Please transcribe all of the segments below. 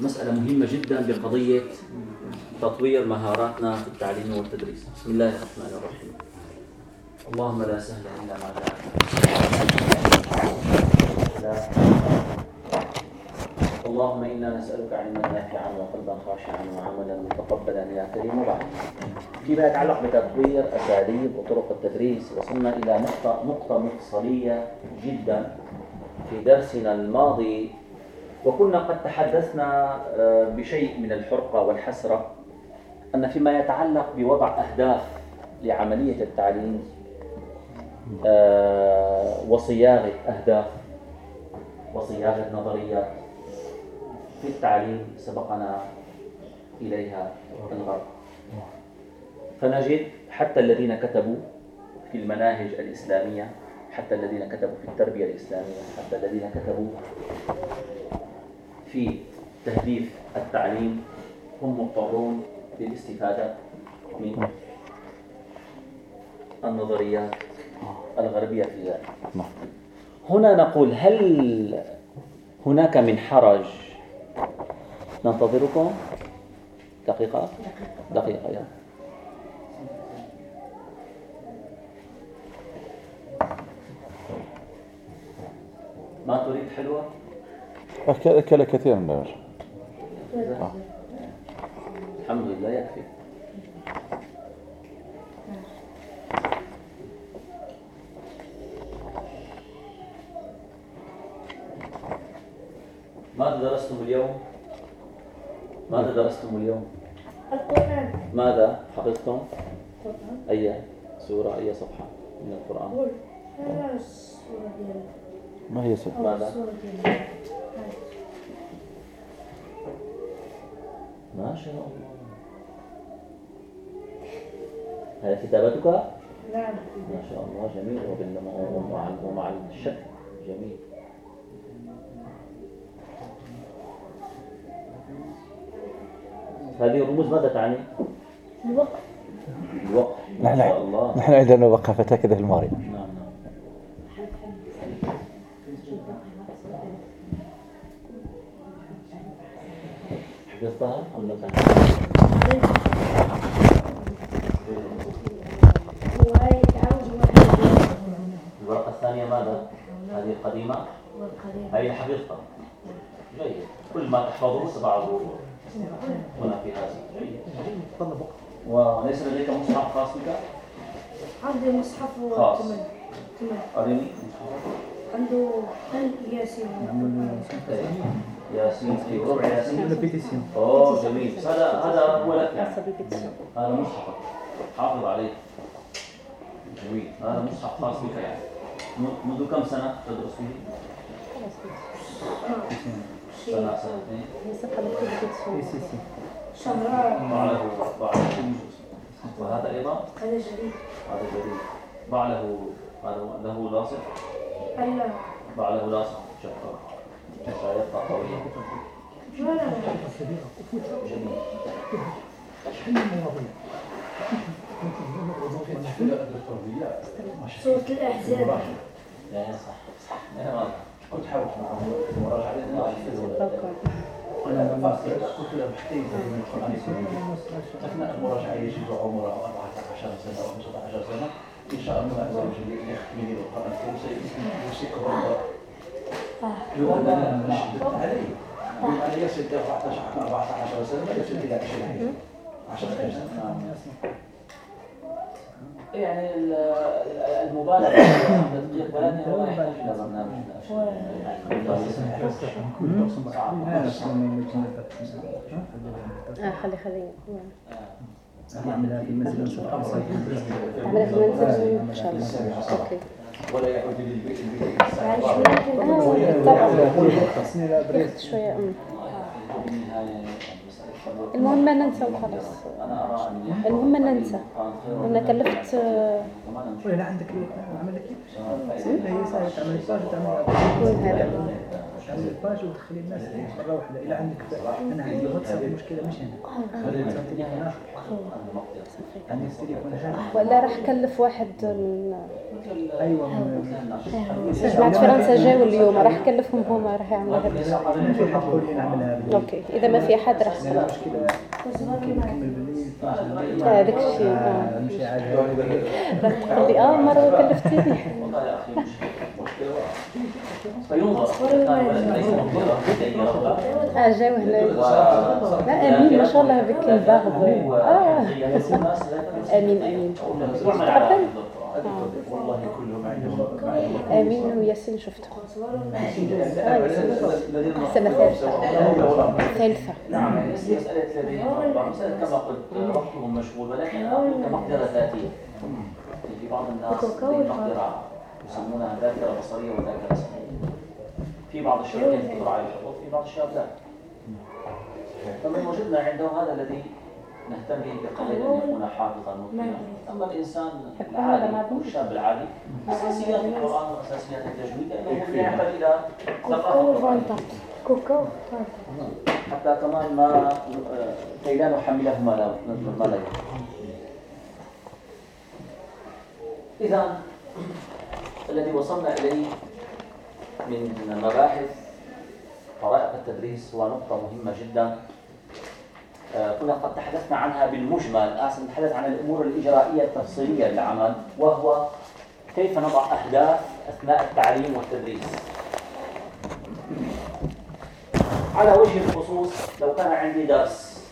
مسألة مهمة جدا بقضية تطوير مهاراتنا في التعليم والتدريس. بسم الله الرحمن الرحيم. اللهم لا سهل إلا ما جعلته اللهم إنا نسألك علما نافعا وقلبا خاشعا وعملا متقبلا يا كريم وبعد. فيما يتعلق بتطوير أساليب وطرق التدريس وصلنا إلى نقطة نقطة مفصلية جدا في درسنا الماضي وكنا قد تحدثنا آه، بشيء من الحرقة والحسرة أن فيما يتعلق بوضع أهداف لعملية التعليم آه، وصياغة أهداف وصياغة نظريات في التعليم سبقنا إليها الغرب. فنجد حتى الذين كتبوا في المناهج الإسلامية حتى الذين كتبوا في التربية الإسلامية حتى الذين كتبوا في تهديف التعليم هم مضطرون للاستفادة من النظريات الغربية في ذلك هنا نقول هل هناك من حرج؟ ننتظركم. دقيقة. دقيقة يا ما تريد حلوة؟ أكل كثير من آه. الحمد لله يكفي ماذا درستم اليوم؟ ماذا درستم اليوم؟ القرآن ماذا حفظتم؟ أي سورة أي صفحة من القرآن؟ ما هي سورة؟ ماذا؟ ما شاء الله هذه كتابتك؟ نعم ما شاء الله جميل ومع ومع الشك جميل هذه الرموز ماذا تعني؟ الوقت الوقت نحن ما شاء الله نحن عندنا وقفتها كذا في الماري نعم الورقة الثانية ماذا؟ هذه القديمة هذه حفظتها جيد كل ما تحفظه سبعه هنا في هذا جيد وليس لديك مصحف خاص بك؟ عنده مصحف خاص. أرني مصحفك عنده ياسين ياسين في ربع ياسين. أوه جميل. هذا هذا هو لك يعني. هذا مصحف حافظ عليه. جميل. هذا مصحف خاص بك يعني م- منذ كم سنة تدرس فيه؟ سنة سنتين شهران ضع له ضع له وهذا أيضا؟ هذا جديد. هذا جديد. ضع له هذا له لاصق؟ هلا ضع له لاصق. حتى صوت الأحزاب لا صح صح. كنت حاول مراجعة أنا لما كنت محتاج من القرآن الكريم أثناء المراجعة يجب عمره 14 سنة أو 15 سنة إن شاء الله عز وجل يختم القرآن الكريم سيوصيك أنا نشدد عليه يقول أنا يصل إلى 14 14 سنة يصل إلى 20 10 سنة يعني ال- المبالغة في التدقيق ولكن هو يحتاج إلى برنامج آه خلي خلي. نعملها في المنزل نشوف أبسط اعملها في المنزل إن شاء الله. أوكي. ولا يعود للبيت البيت طبعا شوية. المهم ان ننسى وخلاص. المهم ان ننسى. أنا كلفت آه، ولا عندك عمل لك لا هي تعمل الصاج تعمل هذا؟ وتخلي الناس مره واحدة إلى عندك. أنا عندي الواتساب المشكلة مش هنا. ولا راح كلف واحد من أيوه من- جماعة فرنسا جاوا اليوم راح كلفهم هما راح يعملوا هذا بالليل أوكي اذا ما في احد راح لأن المشكلة ممكن نكمل بالليل 12 بالليل آه، هذاك الشيء، آه. آه،. راح تقول لي آه مرة كلفتيني آه جاوا هنا لا آمين. ما شاء الله بك الباغ آه آمين. آمين. والله كلهم عندهم امين وياسين شفته الثالثة الثالثة نعم مسألة كما قلت وقتهم مشغول ولكن ذاتية يعني في بعض الناس يسمونها ذاكرة بصرية وذاكرة سمعية في بعض الشباب يقدر على الحفظ في بعض الشباب لا. فمن وجدنا عنده هذا الذي نهتم به بقليل أن يكون حافظا متقنا أما الإنسان العادي الشاب العادي أساسيات القرآن وأساسيات التجويد لأنه يحتاج إلى ثقافة. حتى كمان ما كي لا نحمله ما لا ما لا. إذا الذي وصلنا إليه من مباحث طرائق التدريس هو نقطة مهمة جدا. آه، كنا قد تحدثنا عنها بالمجمل. الآن سنتحدث عن الأمور الإجرائية التفصيلية للعمل وهو كيف نضع أهداف أثناء التعليم والتدريس. على وجه الخصوص لو كان عندي درس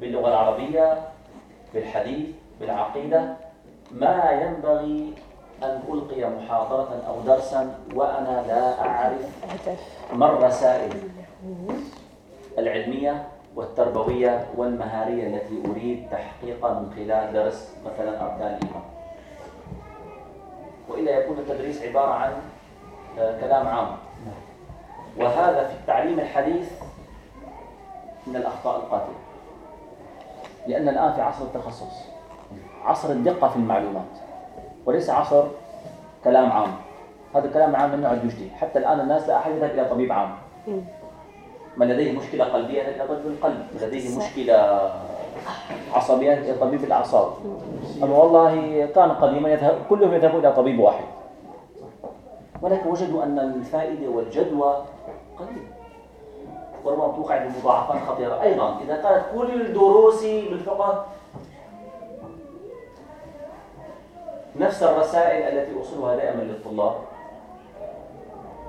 باللغة العربية بالحديث بالعقيدة ما ينبغي أن ألقي محاضرة أو درسا وأنا لا أعرف ما الرسائل العلمية والتربوية والمهارية التي أريد تحقيقها من خلال درس مثلا أركان الإيمان وإلا يكون التدريس عبارة عن آه، كلام عام. وهذا في التعليم الحديث من الأخطاء القاتلة. لأن الآن في عصر التخصص عصر الدقة في المعلومات. وليس عصر كلام عام. هذا الكلام العام من النوع الجدي حتى الآن الناس لا أحد يذهب إلى طبيب عام. من لديه مشكلة قلبية يذهب إلى طبيب القلب. من لديه مشكلة عصبية إلى طبيب الأعصاب. أما والله كان قديما يذهب كلهم يذهبون إلى طبيب واحد. ولكن وجدوا أن الفائدة والجدوى قليلة وربما توقع بمضاعفات خطيرة. أيضا إذا كانت كل دروسي بالفقه نفس الرسائل التي أوصلها دائما للطلاب.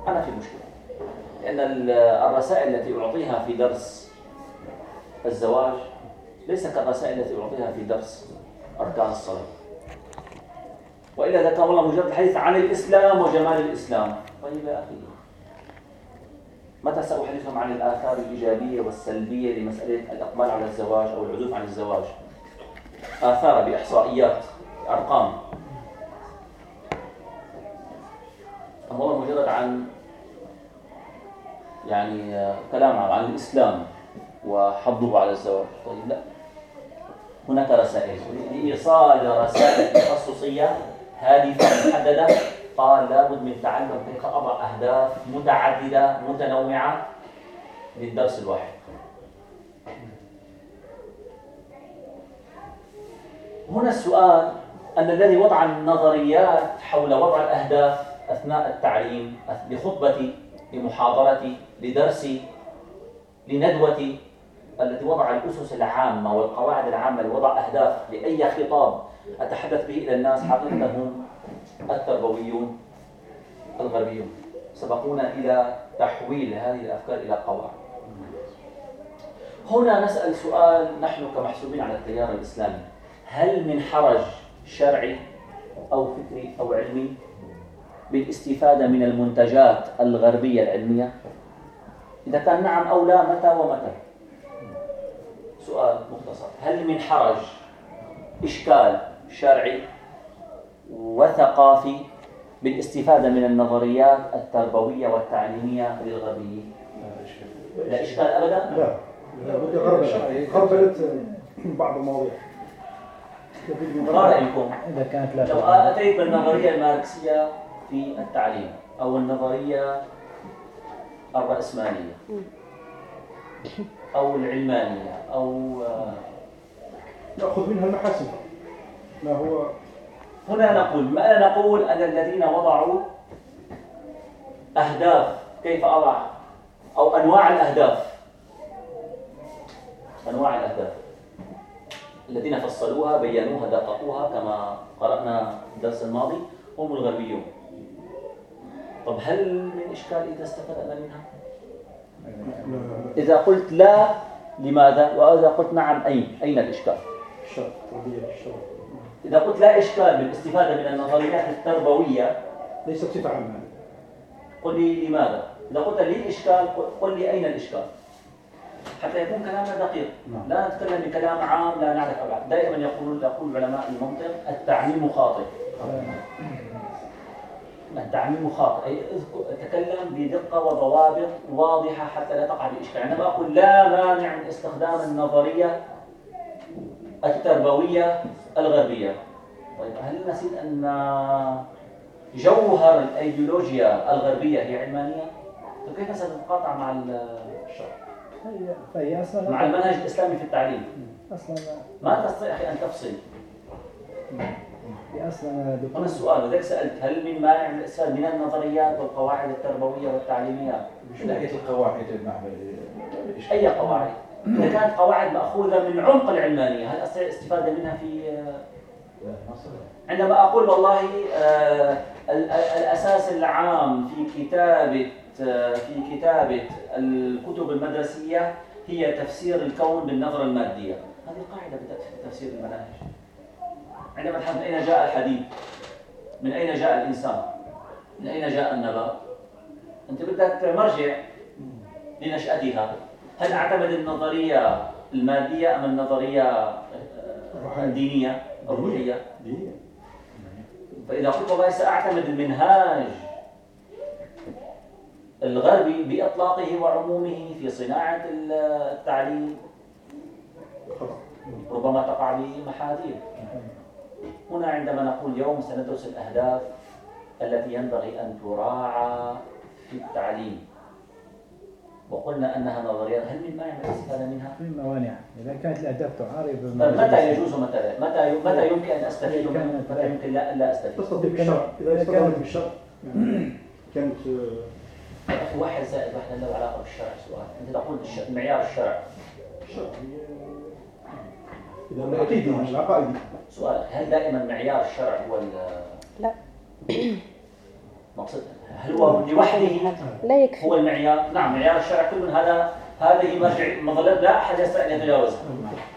أنا في مشكلة لأن ال- الرسائل التي أعطيها في درس الزواج ليس كالرسائل التي أعطيها في درس أركان الصلاة. وإلا كان والله مجرد الحديث عن الإسلام وجمال الإسلام. طيب يا أخي متى سأحدثهم عن الآثار الإيجابية والسلبية لمسألة الإقبال على الزواج أو العزوف عن الزواج؟ آثار بإحصائيات أرقام. والله مجرد عن يعني آه، كلام عن الإسلام وحضه على الزواج. طيب لا. هناك رسائل. لإيصال رسائل تخصصية هادفة محددة. قال لابد من تعلم كيف أضع أهداف متعددة متنوعة للدرس الواحد. هنا السؤال أن الذي وضع النظريات حول وضع الأهداف أثناء التعليم لخطبتي لمحاضرتي لدرسي لندوتي التي وضع الأسس العامة والقواعد العامة لوضع أهداف لأي خطاب أتحدث به إلى الناس حقيقة هم التربويون الغربيون. سبقونا إلى تحويل هذه الأفكار إلى قواعد. هنا نسأل سؤال نحن كمحسوبين على التيار الإسلامي. هل من حرج شرعي أو فكري أو علمي بالاستفادة من المنتجات الغربية العلمية؟ إذا كان نعم أو لا متى ومتى؟ سؤال مختصر. هل من حرج إشكال شرعي وثقافي بالاستفادة من النظريات التربوية والتعليمية للغربيين؟ لا إشكال أبدا؟ لا. لا غربلت بعض المواضيع. ما رأيكم إذا كانت لا لو. أتيت بالنظرية الماركسية في التعليم أو النظرية الرأسمالية. أو العلمانية أو نأخذ منها المحاسن. ما هو؟ هنا نقول ما نقول أن الذين وضعوا أهداف كيف أضع أو أنواع الأهداف. أنواع الأهداف. الذين فصلوها بينوها دققوها كما قرأنا الدرس الماضي هم الغربيون. طب هل من إشكال إذا استفدنا منها؟ إذا قلت لا لماذا؟ وإذا قلت نعم أين؟ أين الإشكال؟ إذا قلت لا إشكال بالاستفادة من النظريات التربوية ليست صفة عامة قل لي لماذا؟ إذا قلت لي إشكال قل لي أين الإشكال؟ حتى يكون كلامنا دقيق لا نتكلم بكلام عام لا نعرف أبعاد دائما يقولون يقول علماء المنطق التعميم خاطئ التعميم خاطئ أي تكلم بدقة وضوابط واضحة حتى لا تقع بإشكال عندما أقول لا مانع من استخدام النظرية التربوية الغربية. طيب هل نسيت أن جوهر الأيديولوجيا الغربية هي علمانية؟ طيب كيف ستتقاطع مع ال- فهي فهي أصلا مع المنهج الإسلامي في التعليم؟ أصلا ما تستطيع أخي أن تفصل. هي أصلا دكتور السؤال ولذلك سألت هل من مانع من الاستفادة من النظريات والقواعد التربوية والتعليمية؟ من ناحية القواعد أي قواعد؟ إذا كانت قواعد مأخوذة من عمق العلمانية هل أستطيع الاستفادة منها في عندما أقول والله آه، ال- ال- الأساس العام في كتابة آه، في كتابة الكتب المدرسية هي تفسير الكون بالنظرة المادية. هذه قاعدة في تفسير المناهج. عندما نبحث من أين جاء الحديد؟ من أين جاء الإنسان؟ من أين جاء النبات؟ أنت بدك مرجع لنشأتها. هل أعتمد النظرية المادية أم النظرية آه، الدينية؟ الروحية. دينية. فإذا قلت والله سأعتمد المنهاج الغربي بإطلاقه وعمومه في صناعة التعليم. ربما تقع به محاذير. هنا عندما نقول اليوم سندرس الأهداف التي ينبغي أن تراعى في التعليم. وقلنا أنها نظريات. هل من مانع من الاستفادة منها؟ في موانع. إذا كانت الأهداف تعارض طيب متى يجوز ومتى لا؟ متى متى يمكن أن أستفيد منها؟ متى يمكن لا لا أستفيد؟ بالشرع إذا استطاعت بالشرع كانت يا أخي واحد زائد واحد له علاقة بالشرع. سؤال. أنت تقول معيار الشرع. الشرع إذا العقيدي العقائدي سؤال هل دائما معيار الشرع هو ال- لا. مقصد هل هو لوحده؟ لا يكفي. هو المعيار؟ نعم معيار الشرع كل من هذا هذه مرجع مظلة. لا أحد يستطيع أن يتجاوزها.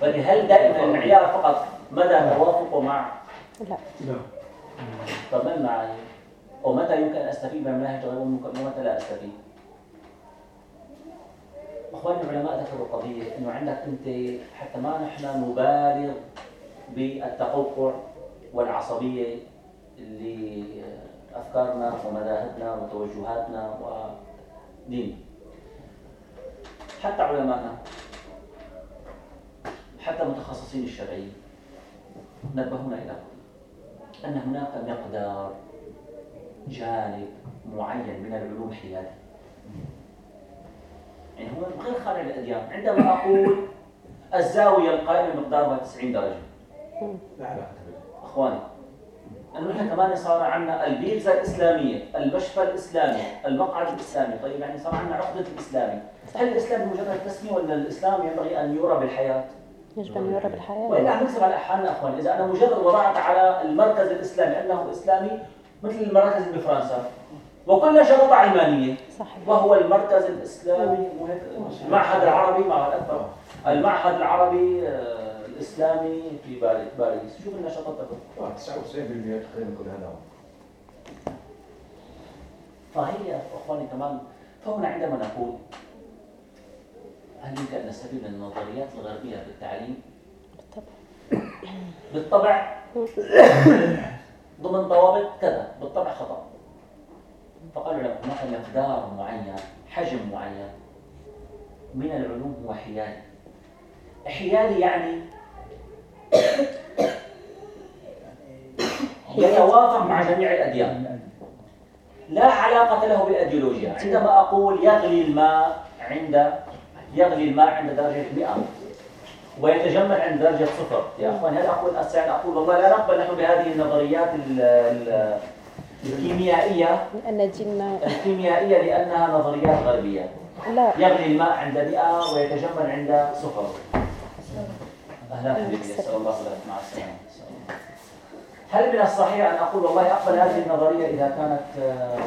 لكن هل دائما المعيار فقط مدى توافقه مع لا. لا. طب ما المعايير؟ ومتى يمكن أن أستفيد من المناهج غير ومتى لا أستفيد؟ أخواني العلماء ذكروا قضية إنه عندك أنت حتى ما نحن نبالغ بالتقوقع والعصبية اللي أفكارنا ومذاهبنا وتوجهاتنا ودين. حتى علمائنا حتى متخصصين الشرعيين نبهونا قضية أن هناك مقدار جانب معين من العلوم حيادي يعني هو غير خارج الأديان. عندما أقول الزاوية القائمة مقدارها 90 درجة. لا إخواني انه نحن كمان صار عندنا البيتزا الإسلامية، المشفى الإسلامي، المقعد الإسلامي، طيب يعني صار عندنا عقدة الإسلامي، هل الإسلام مجرد تسميه ولا الإسلام ينبغي أن يرى بالحياة؟ يجب أن يرى بالحياة. وإلا عم نكذب على حالنا إخواني، إذا أنا مجرد وضعت على المركز الإسلامي أنه إسلامي مثل المراكز اللي بفرنسا وكلها شرطة علمانية. صحيح. وهو المركز الإسلامي. المعهد العربي مع الأكبر. المعهد العربي آه، الإسلامي في باري- باريس. شوف النشاطات آه، 99% تقريبا كل هذا فهي إخواني كمان فهنا عندما نقول هل يمكن أن نستفيد من النظريات الغربية في التعليم؟ بالطبع. بالطبع. ضمن ضوابط كذا. بالطبع خطأ. فقالوا لهم هناك مقدار معين حجم معين؟ من العلوم هو حيادي. حيادي يعني يتوافق مع جميع الأديان. لا علاقة له بالأيديولوجيا. عندما أقول يغلي الماء عند يغلي الماء عند درجة 100 ويتجمد عند درجة صفر. يا أخوان هل أقول أستطيع أن أقول والله لا نقبل نحن بهذه النظريات ال- ال- الكيميائية. الكيميائية لأنها نظريات غربية. لا. يغلي الماء عند 100 ويتجمد عند صفر أهلا حبيبي أسأل الله لك مع السلامة. هل من الصحيح أن أقول والله أقبل هذه النظرية إذا كانت آه،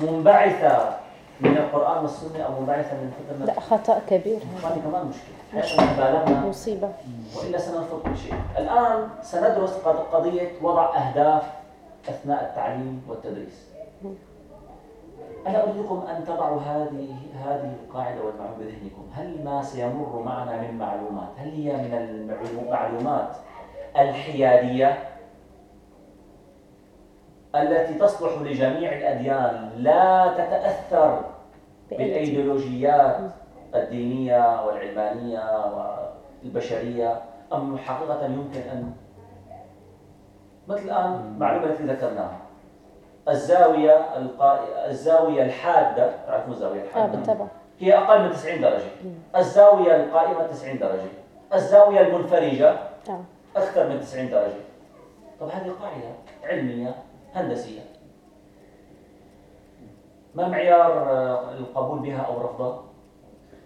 منبعثة من القرآن والسنة أو منبعثة من الكتب لا خطأ كبير. هذا هذه كمان مشكلة. حيث بالغنا مصيبة. وإلا سنرفض كل شيء. الآن سندرس قض- قضية وضع أهداف أثناء التعليم والتدريس. أنا أريدكم أن تضعوا هذه هذه القاعدة والمعلومة بذهنكم. هل ما سيمر معنا من معلومات؟ هل هي من المعلومات الحيادية التي تصلح لجميع الأديان لا تتأثر بالأيديولوجيات الدينية والعلمانية والبشرية؟ أم حقيقة يمكن أن مثل الآن معلومة التي ذكرناها. الزاوية القا... الزاوية الحادة تعرفون الزاوية الحادة؟ بالطبع. هي أقل من 90 درجة. الزاوية القائمة 90 درجة. الزاوية المنفرجة آه. أكثر من 90 درجة. طب هذه قاعدة علمية هندسية. ما معيار آه، القبول بها أو رفضها؟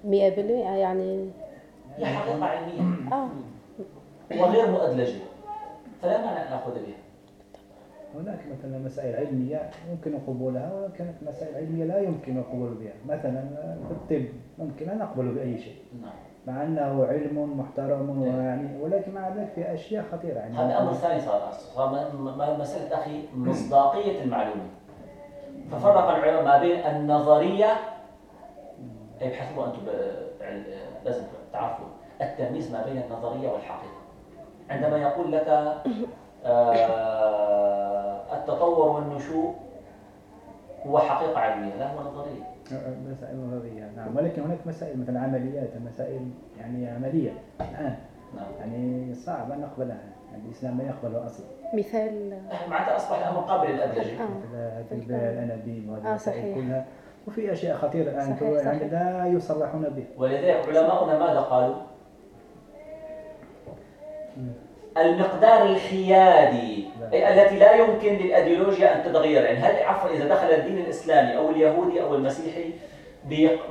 مئة بالمئة يعني هي حقيقة علمية. آه. وغير مؤدلجة. فلا مانع أن نأخذ بها. هناك مثلا مسائل علمية يمكن قبولها وكانت مسائل علمية لا يمكن القبول بها. مثلا في الطب ممكن أن نقبل بأي شيء. نعم. مع أنه علم محترم ويعني ولكن مع ذلك في أشياء خطيرة. يعني هذا أمر ثاني صار. صار مسألة أخي مصداقية المعلومة. ففرق العلماء ما بين النظرية أي ابحثوا أنتم لازم تعرفوا التمييز ما بين النظرية والحقيقة. عندما يقول لك آه، التطور والنشوء هو حقيقة علمية لا هو نظرية. مسائل نظرية. نعم ولكن هناك مسائل مثلا عمليات مسائل يعني عملية. الآن نعم. يعني صعب أن نقبلها. يعني الإسلام ما يقبلها أصلا. مثال. معناتها أصبح الأمر قابل للأدلجة مثل هذه الأنابيب وهذه آه، المسائل. كلها. وفي أشياء خطيرة الآن يعني. لا يصرحون بها ولذلك علماؤنا ماذا قالوا؟ المقدار الحيادي أي التي لا يمكن للأيديولوجيا أن تتغير. يعني هل عفوا إذا دخل الدين الإسلامي أو اليهودي أو المسيحي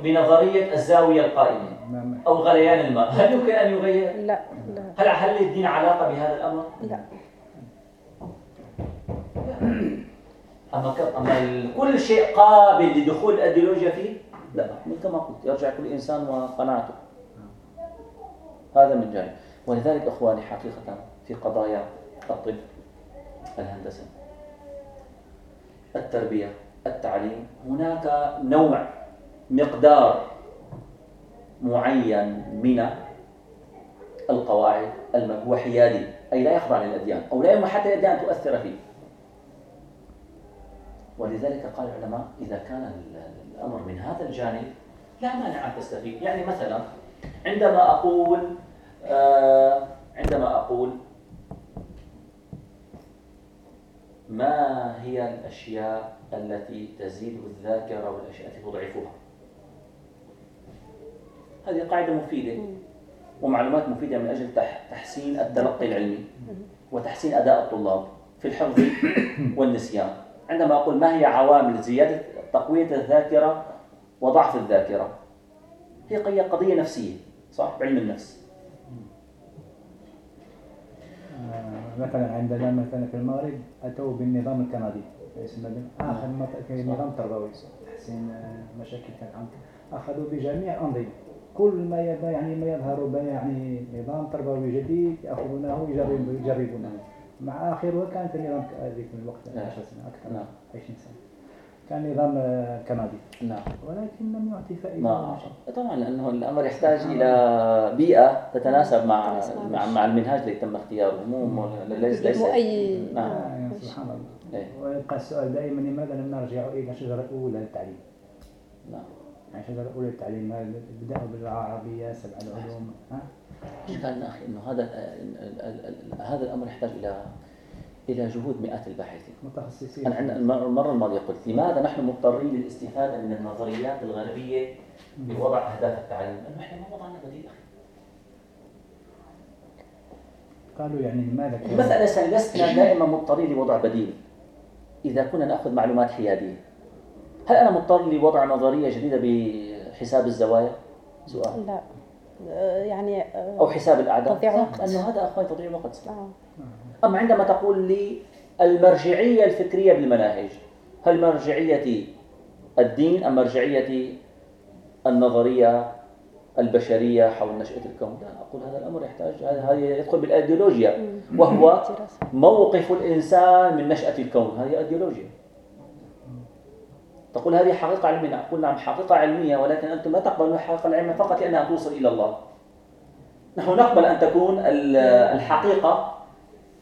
بنظرية الزاوية القائمة ما- أو غليان الماء هل يمكن أن يغير؟ لا لا. هل هل للدين علاقة بهذا الأمر؟ لا. أما. أما كل شيء قابل لدخول الأيديولوجيا فيه؟ لا مثل ما قلت يرجع كل إنسان وقناعته. هذا من جانب. ولذلك إخواني حقيقة في قضايا الطب الهندسة التربية التعليم هناك نوع مقدار معين من القواعد هو حيادي أي لا يخضع للأديان أو لا يمكن حتى الأديان تؤثر فيه. ولذلك قال العلماء إذا كان ال- الأمر من هذا الجانب لا مانع أن تستفيد. يعني مثلا عندما أقول عندما أقول ما هي الأشياء التي تزيد الذاكرة والأشياء التي تضعفها؟ هذه قاعدة مفيدة ومعلومات مفيدة من أجل تح- تحسين التلقي العلمي وتحسين أداء الطلاب في الحفظ والنسيان. عندما أقول ما هي عوامل زيادة تقوية الذاكرة وضعف الذاكرة؟ هي قضية نفسية صح؟ بعلم النفس آه، مثلا عندنا مثلا في المغرب أتوا بالنظام الكندي يسمى بال- آخر نظام تربوي تحسين آه، مشاكل العمق أخذوا بجميع الأنظمة كل ما يعني ما يظهر يعني نظام تربوي جديد يأخذونه يجرب يجربونه مع آخره كانت النظام ك- ذيك الوقت نعم. 10 سنة أكثر نعم. 20 سنة كان نظام آه، كندي نعم. ولكن لم يعطي فائدة. نعم. طبعا لأنه الأمر يحتاج إلى بيئة تتناسب مع مع, مع المنهاج الذي تم اختياره مو مو- ليس ليس مؤي نعم. آه، سبحان الله. إيه. ويبقى السؤال دائما لماذا لم نرجع إلى الشجرة الأولى للتعليم؟ نعم. يعني الشجرة الأولى للتعليم ما بدأوا بالعربية سبع العلوم؟ قال أخي إنه هذا ال- ال- ال- ال- هذا الأمر يحتاج إلى إلى جهود مئات الباحثين. متخصصين. أنا المرة الماضية قلت لماذا نحن مضطرين للاستفادة من النظريات الغربية لوضع أهداف التعليم؟ لأنه إحنا ما وضعنا بديل. قالوا يعني لماذا مثلا لسنا دائما مضطرين لوضع بديل. إذا كنا نأخذ معلومات حيادية. هل أنا مضطر لوضع نظرية جديدة بحساب الزوايا؟ سؤال. لا. يعني آه، أو حساب الأعداد؟ تضييع وقت. لأنه هذا أخوي تضييع وقت. آه. أما عندما تقول لي المرجعية الفكرية بالمناهج هل مرجعية الدين أم مرجعية النظرية البشرية حول نشأة الكون؟ لا أقول هذا الأمر يحتاج هذا يدخل بالأيديولوجيا وهو موقف الإنسان من نشأة الكون. هذه أيديولوجيا. تقول هذه حقيقة علمية. أقول نعم حقيقة علمية ولكن أنتم لا تقبلون الحقيقة العلمية فقط لأنها توصل إلى الله. نحن نقبل أن تكون ال- الحقيقة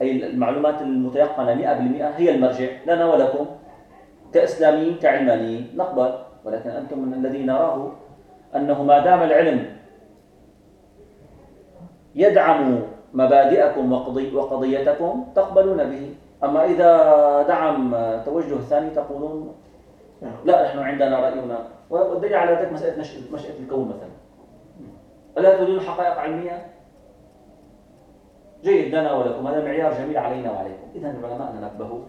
أي المعلومات المتيقنة 100% هي المرجع لنا ولكم كإسلاميين كعلمانيين. نقبل. ولكن أنتم من الذي نراه أنه ما دام العلم يدعم مبادئكم وقضي وقضيتكم تقبلون به. أما إذا دعم توجه ثاني تقولون لا نحن عندنا رأينا. والدليل على ذلك مسألة نشأة الكون مثلا. ألا تريدون حقائق علمية؟ جيد لنا ولكم. هذا معيار جميل علينا وعليكم. إذا العلماء نبهوا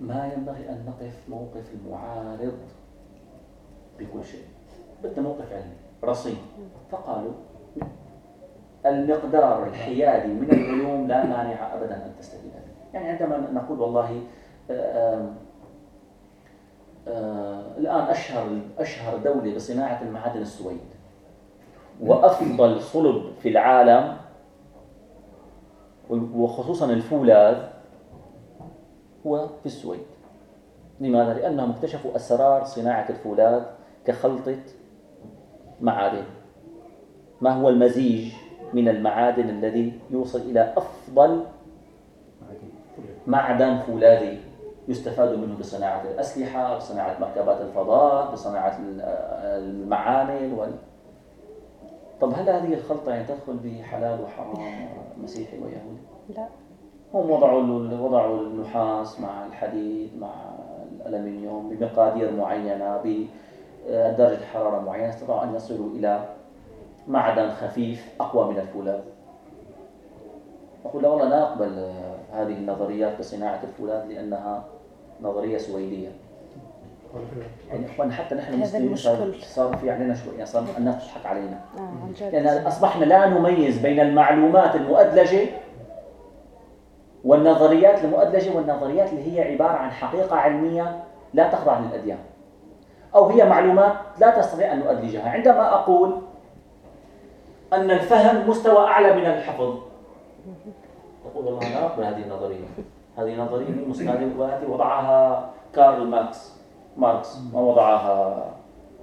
ما ينبغي أن نقف موقف المعارض بكل شيء. بدنا موقف علمي رصين. فقالوا المقدار الحيادي من العلوم لا مانع أبدا أن تستفيد منه. يعني عندما نقول والله آه، الآن أشهر أشهر دولة بصناعة المعادن السويد. وأفضل صلب في العالم وخصوصا الفولاذ هو في السويد. لماذا؟ لأنهم اكتشفوا أسرار صناعة الفولاذ كخلطة معادن. ما هو المزيج من المعادن الذي يوصل إلى أفضل معدن فولاذي؟ يستفاد منه بصناعة الأسلحة بصناعة مركبات الفضاء بصناعة المعامل وال... طب هل هذه الخلطة يعني تدخل بحلال وحرام مسيحي ويهودي؟ لا هم وضعوا وضعوا النحاس مع الحديد مع الألمنيوم بمقادير معينة بدرجة حرارة معينة استطاعوا أن يصلوا إلى معدن خفيف أقوى من الفولاذ أقول لا والله لا أقبل هذه النظريات بصناعة الفولاذ لأنها نظرية سويدية. يعني إخوان حتى نحن المسلمين صار, في علينا شوي يعني صار الناس تضحك علينا. آه لأن أصبحنا لا نميز بين المعلومات المؤدلجة والنظريات المؤدلجة والنظريات اللي هي عبارة عن حقيقة علمية لا تخضع للأديان. أو هي معلومات لا تستطيع أن نؤدلجها. عندما أقول أن الفهم مستوى أعلى من الحفظ تقول والله أنا أقبل هذه النظرية. هذه نظرية مسلمة وهذه وضعها كارل ماركس. ماركس ما وضعها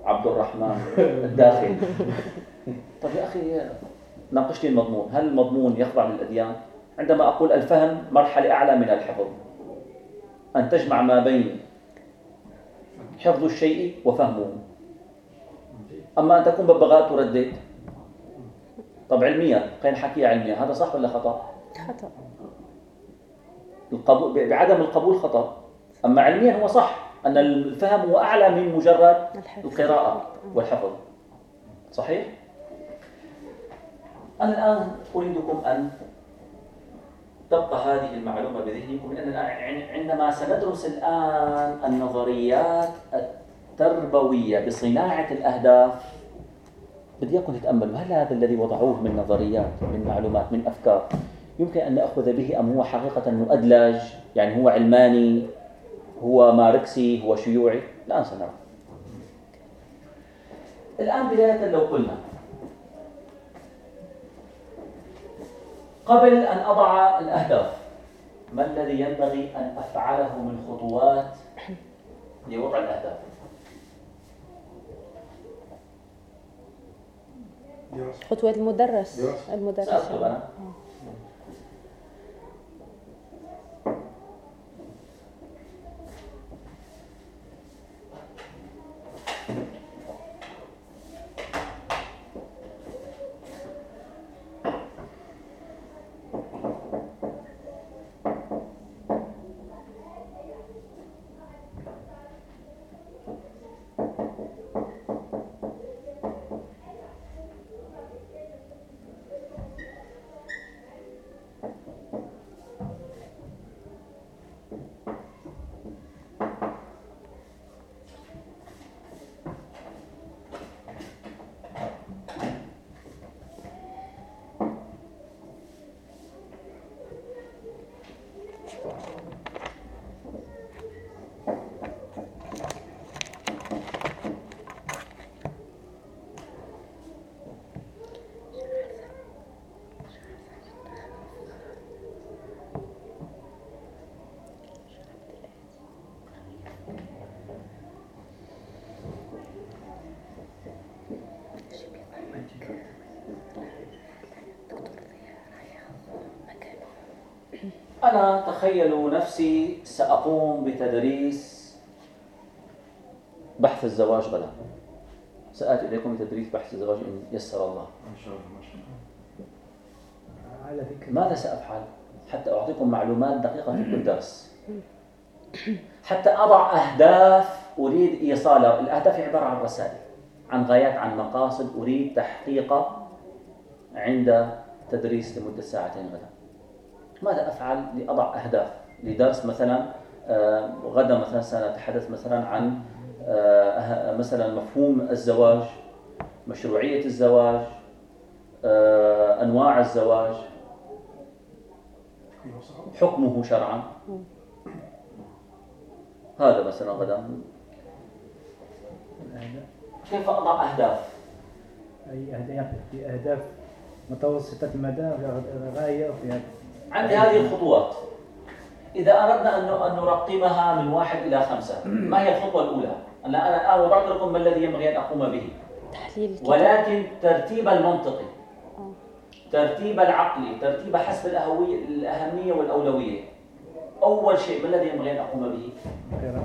عبد الرحمن الداخل طيب يا أخي ناقشني المضمون. هل المضمون يخضع للأديان؟ عندما أقول الفهم مرحلة أعلى من الحفظ. أن تجمع ما بين حفظ الشيء وفهمه. أما أن تكون ببغاء تردد. طب علميا خلينا نحكيها علميا. هذا صح ولا خطأ؟ خطأ. القبول بعدم القبول خطأ أما علميا هو صح أن الفهم هو أعلى من مجرد. القراءة والحفظ صحيح؟ أنا الآن أريدكم أن تبقى هذه المعلومة بذهنكم لأن الآن عندما سندرس الآن النظريات التربوية بصناعة الأهداف بدي إياكم تتأملوا هل هذا الذي وضعوه من نظريات من معلومات من أفكار يمكن أن نأخذ به أم هو حقيقة مؤدلج يعني هو علماني هو ماركسي هو شيوعي؟ الآن سنرى الآن بداية لو قلنا. قبل أن أضع الأهداف ما الذي ينبغي أن أفعله من خطوات لوضع الأهداف؟ خطوة المدرس. المدرس. سأكتب أنا. أنا تخيلوا نفسي سأقوم بتدريس بحث الزواج غدا سآتي إليكم بتدريس بحث الزواج إن يسر الله. ان شاء الله ما شاء الله. على ذكر. ماذا سأفعل؟ حتى أعطيكم معلومات دقيقة في كل درس. حتى أضع أهداف أريد إيصالها الأهداف هي عبارة عن رسائل عن غايات عن مقاصد أريد تحقيقها عند تدريس لمدة ساعتين غدا ماذا أفعل لأضع أهداف؟ لدرس مثلا آه، غدا مثلا سنتحدث مثلا عن آه، أه- مثلا مفهوم الزواج مشروعية الزواج أنواع الزواج. حكمه شرعا. هذا مثلا غدا. كيف أضع أهداف؟ أي أهداف متوسطة المدى غاية في عندي هذه الخطوات إذا أردنا أن أن نرقمها من واحد إلى خمسة ما هي الخطوة الأولى؟ أنا أنا الآن وضعت لكم ما الذي ينبغي أن أقوم به تحليل. ولكن ترتيب المنطقي آه. ترتيب العقلي ترتيب حسب الأهوية الأهمية والأولوية أول شيء ما الذي ينبغي أن أقوم به؟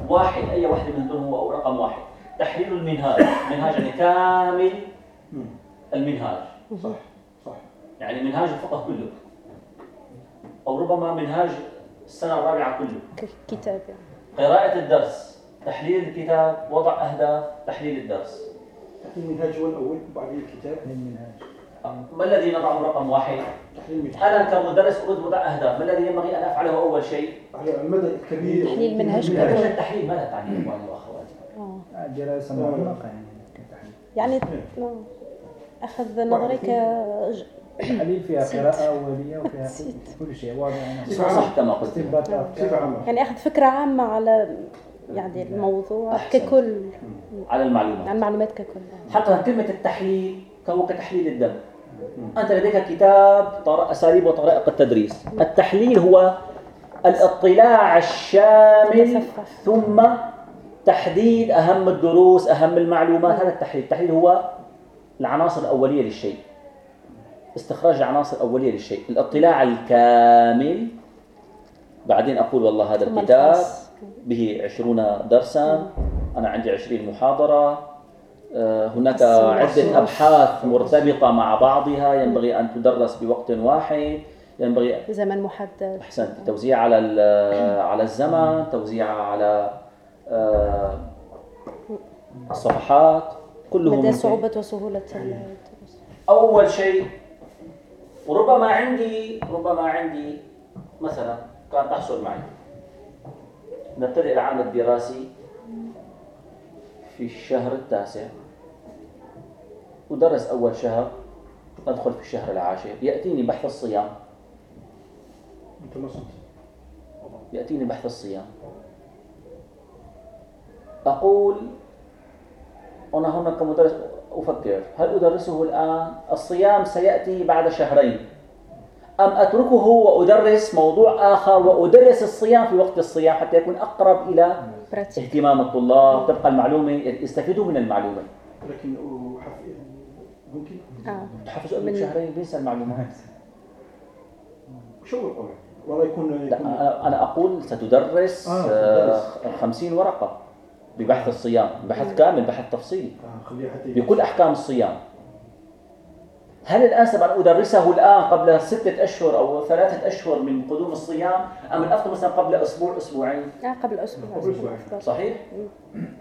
واحد أي واحد من دون هو أو رقم واحد تحليل المنهاج منهاج يعني كامل. المنهاج صح صح يعني منهاج الفقه كله أو ربما منهاج السنة الرابعة كله كتاب يعني. قراءة الدرس تحليل الكتاب وضع أهداف تحليل الدرس تحليل المنهاج هو الأول وبعدين الكتاب للمنهاج ما الذي نضعه رقم واحد؟ تحليل المنهاج أنا كمدرس أريد وضع أهداف ما الذي ينبغي أن أفعله أول شيء؟ على المدى الكبير تحليل منهج كبير. التحليل ماذا تعني إخواني وأخواتي؟ آه. دراسة معمقة يعني يعني آه. أخذ نظري تحليل فيها. قراءة أولية وفيها. كل شيء واضح يعني. صح, صح كما قلت. يعني أخذ فكرة عامة على يعني الموضوع أحسن. ككل. على المعلومات. عن المعلومات ككل. حتى كلمة التحليل هو كتحليل الدم. أنت لديك كتاب أساليب وطرائق التدريس. التحليل هو الاطلاع الشامل. ثم تحديد أهم الدروس أهم المعلومات. هذا التحليل. التحليل هو العناصر الأولية للشيء. استخراج العناصر الأولية للشيء. الاطلاع الكامل بعدين أقول والله هذا الكتاب. به عشرون درسا. أنا عندي عشرين محاضرة. آه، هناك. عدة أبحاث مرتبطة مع بعضها. ينبغي أن تدرس بوقت واحد. ينبغي زمن محدد. أحسنت. توزيع على ال- على الزمن. توزيع على آه، الصفحات كله مدى. صعوبة وسهولة أول شيء وربما عندي ربما عندي مثلا كان تحصل معي. نبتدئ العام الدراسي في الشهر التاسع. ودرس أول شهر أدخل في الشهر العاشر. يأتيني بحث الصيام. يأتيني بحث الصيام. أقول أنا هنا كمدرس أفكر هل أدرسه الآن؟ الصيام سيأتي بعد شهرين. أم أتركه وأدرس موضوع آخر وأدرس الصيام في وقت الصيام حتى يكون أقرب إلى اهتمام الطلاب؟ تبقى المعلومة يستفيدوا من المعلومة. لكن. ممكن؟ آه. تحفظوا قبل من- شهرين بينسى المعلومات شو القول؟ والله يكون لا يكون أنا أقول ستدرس آه، آه، تدرس. 50 ورقة. ببحث الصيام بحث كامل بحث تفصيلي. آه، خليه حتى بكل أحكام الصيام. هل الأنسب أن أدرسه الآن قبل ستة أشهر أو ثلاثة أشهر من قدوم الصيام؟ أم الأفضل مثلا قبل أسبوع أسبوعين؟ آه قبل أسبوع. صحيح؟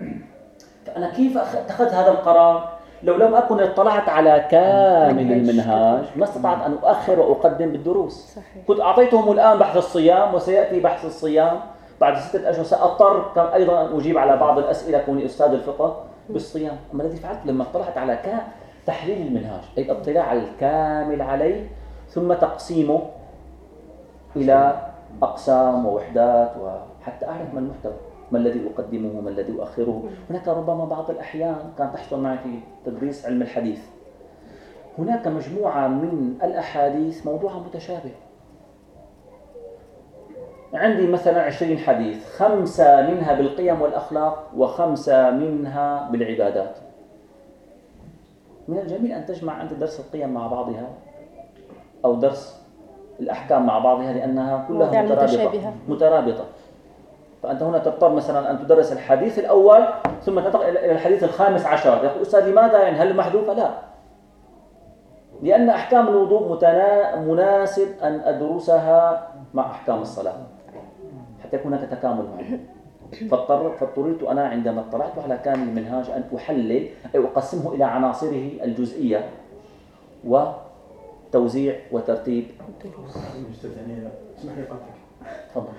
فأنا كيف اتخذت هذا القرار؟ لو لم أكن اطلعت على كامل. المنهاج ما استطعت أن أؤخر وأقدم بالدروس. صحيح. كنت أعطيتهم الآن بحث الصيام وسيأتي بحث الصيام. بعد ستة أشهر سأضطر كم أيضا أن أجيب على بعض الأسئلة كوني أستاذ الفقه بالصيام. أما الذي فعلت لما اطلعت على كا تحليل المنهاج أي الاطلاع الكامل عليه ثم تقسيمه إلى أقسام ووحدات وحتى أعرف ما المحتوى ما الذي أقدمه ما الذي أؤخره. هناك ربما بعض الأحيان كان تحصل معي في تدريس علم الحديث. هناك مجموعة من الأحاديث موضوعها متشابه. عندي مثلا عشرين حديث خمسة منها بالقيم والأخلاق وخمسة منها بالعبادات من الجميل أن تجمع أنت درس القيم مع بعضها أو درس الأحكام مع بعضها لأنها كلها مترابطة. مترابطة فأنت هنا تضطر مثلا أن تدرس الحديث الأول ثم تنتقل إلى الحديث الخامس عشر يقول أستاذ لماذا يعني هل محذوفة؟ لا لأن أحكام الوضوء. مناسب أن أدرسها مع أحكام الصلاة حتى يكون هناك تكامل معي فاضطر فاضطررت أنا عندما اطلعت على كامل المنهاج أن أحلل أي أقسمه إلى عناصره الجزئية وتوزيع وترتيب. أستاذ يعني اسمح لي قاطعك تفضل.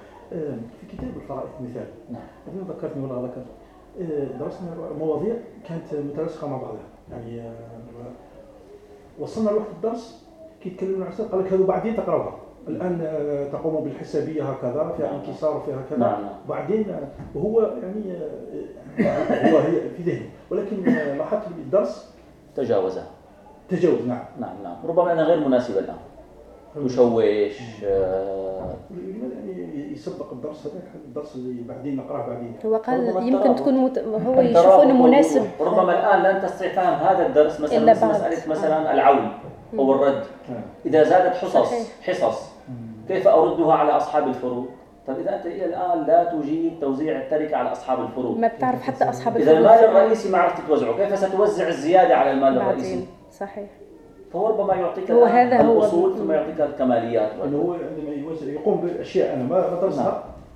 في كتاب الفرائض مثال. نعم. ذكرتني والله ذكرت؟ آه، درسنا مواضيع كانت متلاصقة مع بعضها. يعني آه، وصلنا لوقت الدرس كي تكلمنا قال لك هذو بعدين تقرأوها. الآن آه، تقوموا بالحسابية هكذا فيها نعم. انكسار وفيها كذا نعم، نعم. بعدين آه، وهو يعني آه، هو هي في ذهنه. ولكن لاحظت الدرس؟ تجاوزها تجاوز نعم. نعم نعم. ربما أنها غير مناسبة الآن. تشوش آه، لماذا يعني يسبق الدرس هذاك الدرس اللي بعدين نقرأه بعدين. هو قال يمكن. تكون مت... هو الترابط يشوف انه مناسب. ربما الآن لن تستطيع فهم هذا الدرس مثلا. مسألة مثلا العون أو الرد. إذا زادت حصص. حصص. كيف أردها على أصحاب الفروض؟ طيب إذا أنت إلى الآن لا تجيد توزيع التركة على أصحاب الفروض ما بتعرف حتى أصحاب إذا المال الفروض الرئيسي ما عرفت توزعه كيف ستوزع الزيادة على المال الرئيسي؟ صحيح. فهو ربما يعطيك هو هذا هو الأصول ب- ثم يعطيك الكماليات. إنه هو عندما يوزع يقوم باشياء أنا ما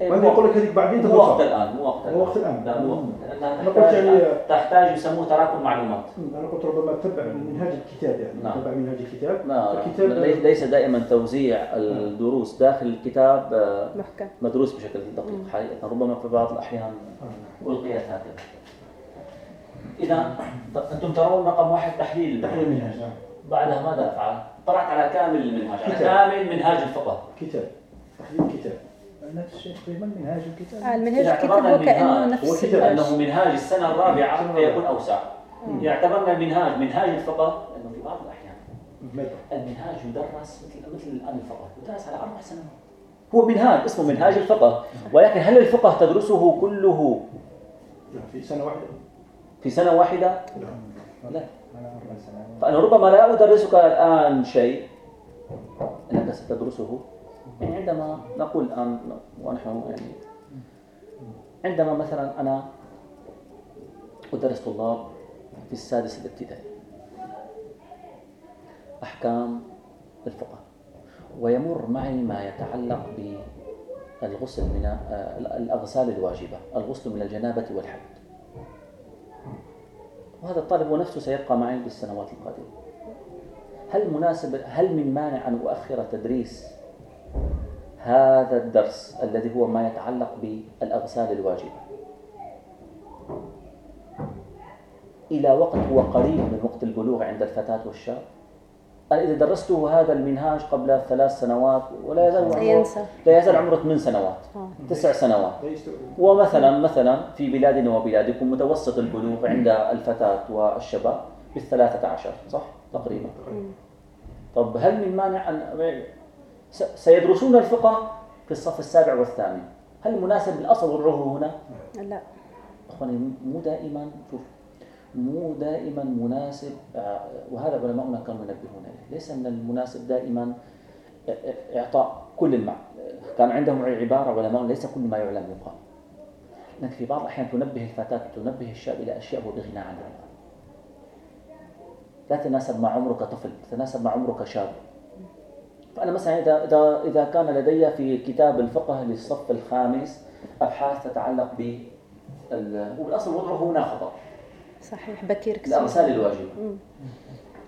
ما يقول لك هذيك بعدين مو وقت الآن مو وقت مو وقت الآن. لا مو وقت قلت تحتاج يعني- تحتاج يسموه تراكم معلومات. أنا قلت ربما تتبع منهاج الكتاب يعني نعم. تتبع منهاج الكتاب. لا الكتاب لي- ليس دائما توزيع الدروس داخل الكتاب آه، محكم. مدروس بشكل دقيق حقيقة. ربما في بعض الأحيان ألقيت هكذا إذا طب أنتم ترون رقم واحد تحليل تحليل المنهاج نعم. بعدها ماذا أفعل؟ طلعت على كامل المنهاج على كتاب. كامل منهاج الفقه. كتاب. تحليل الكتاب نفس الشيء تقريبا منهاج الكتاب. آه المنهاج الكتاب هو كأنه نفس هو كتاب المنهج. أنه منهاج السنة الرابعة السنة الرابعة. فيكون أوسع. يعتبرنا المنهاج منهاج الفقه لأنه في بعض الأحيان ماذا؟ المنهاج يدرس مثل مثل الآن الفقه. يدرس على أربع سنوات. هو منهاج اسمه منهاج الفقه. ولكن هل الفقه تدرسه كله؟ لا، في سنة واحدة. في سنة واحدة؟ لا. لا. على أربع سنوات. فأنا ربما لا أدرسك الآن شيء. أنك ستدرسه. عندما نقول الآن ونحن يعني عندما مثلا أنا أدرس طلاب في السادس الابتدائي أحكام الفقه ويمر معي ما يتعلق بالغسل من الأغسال الواجبة الغسل من الجنابة والحد. وهذا الطالب هو نفسه سيبقى معي بالسنوات القادمة. هل مناسب هل من مانع أن أؤخر تدريس هذا الدرس الذي هو ما يتعلق بالأغسال الواجبة. إلى وقت هو قريب من وقت البلوغ عند الفتاة والشاب. أنا إذا درسته هذا المنهاج قبل ثلاث سنوات ولا يزال عمره سينسى. لا يزال عمره ثمان سنوات آه. تسع سنوات. ومثلا مثلا في بلادنا وبلادكم متوسط البلوغ عند الفتاة والشباب بالثلاثة عشر صح؟ تقريبا. طب هل من مانع أن سيدرسون الفقه في الصف السابع والثامن. هل مناسب الأصل وضعه هنا؟ لا. أخواني مو دائما شوف مو دائما مناسب آه، وهذا علماؤنا كانوا ينبهون إليه. ليس من المناسب دائما آه، إعطاء كل المع كان عندهم عبارة علماء ليس كل ما يعلم يقال لكن في بعض الأحيان تنبه الفتاة تنبه الشاب إلى أشياء هو بغنى عنها. لا تناسب مع عمرك طفل تناسب مع عمرك شاب. فأنا مثلا إذا إذا إذا كان لدي في كتاب الفقه للصف الخامس أبحاث تتعلق ب ال- والأصل وضعه خطأ. صحيح بكير كثير. الأغسال الواجبة.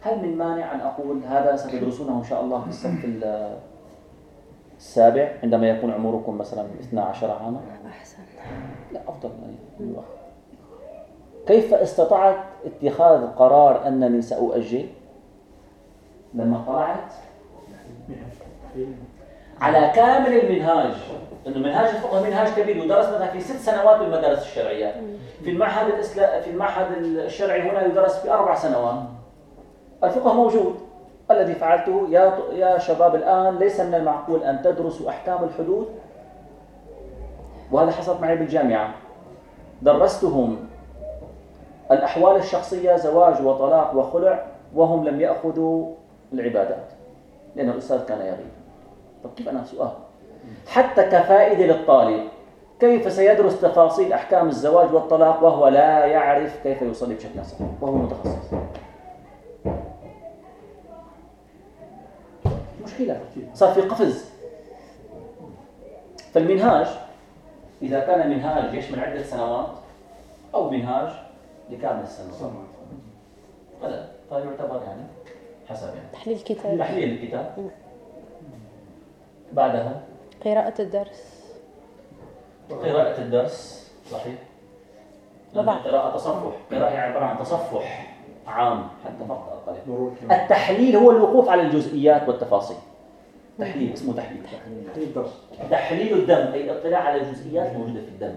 هل من مانع أن أقول هذا ستدرسونه إن شاء الله في الصف ال- السابع عندما يكون عمركم مثلا 12 عاما؟ أحسن. لا أفضل يعني كيف استطعت اتخاذ قرار أنني سأؤجل؟ لما قرأت على كامل المنهاج إنه منهاج الفقه منهاج كبير يدرس مثلا في ست سنوات بالمدارس الشرعية. في المعهد الإسلا... في المعهد الشرعي هنا يدرس في أربع سنوات. الفقه موجود. الذي فعلته يا يا شباب الآن ليس من المعقول أن تدرسوا أحكام الحدود. وهذا حصل معي بالجامعة. درستهم الأحوال الشخصية زواج وطلاق وخلع وهم لم يأخذوا العبادات. لأن الأستاذ كان يغيب. طب كيف أنا سؤال؟ حتى كفائدة للطالب كيف سيدرس تفاصيل أحكام الزواج والطلاق وهو لا يعرف كيف يصلي بشكل صحيح وهو متخصص. مشكلة. صار في قفز. فالمنهاج إذا كان منهاج يشمل عدة سنوات أو منهاج لكامل السنوات. هذا طيب يعتبر يعني. حسب يعني. تحليل كتاب تحليل الكتاب. بعدها؟ قراءة الدرس. قراءة الدرس صحيح. وضع. قراءة تصفح. قراءة هي عبارة عن تصفح عام حتى فقط. أقل كمان. التحليل هو الوقوف على الجزئيات والتفاصيل. تحليل اسمه تحليل. تحليل الدرس. تحليل الدم أي الاطلاع على الجزئيات الموجودة في الدم.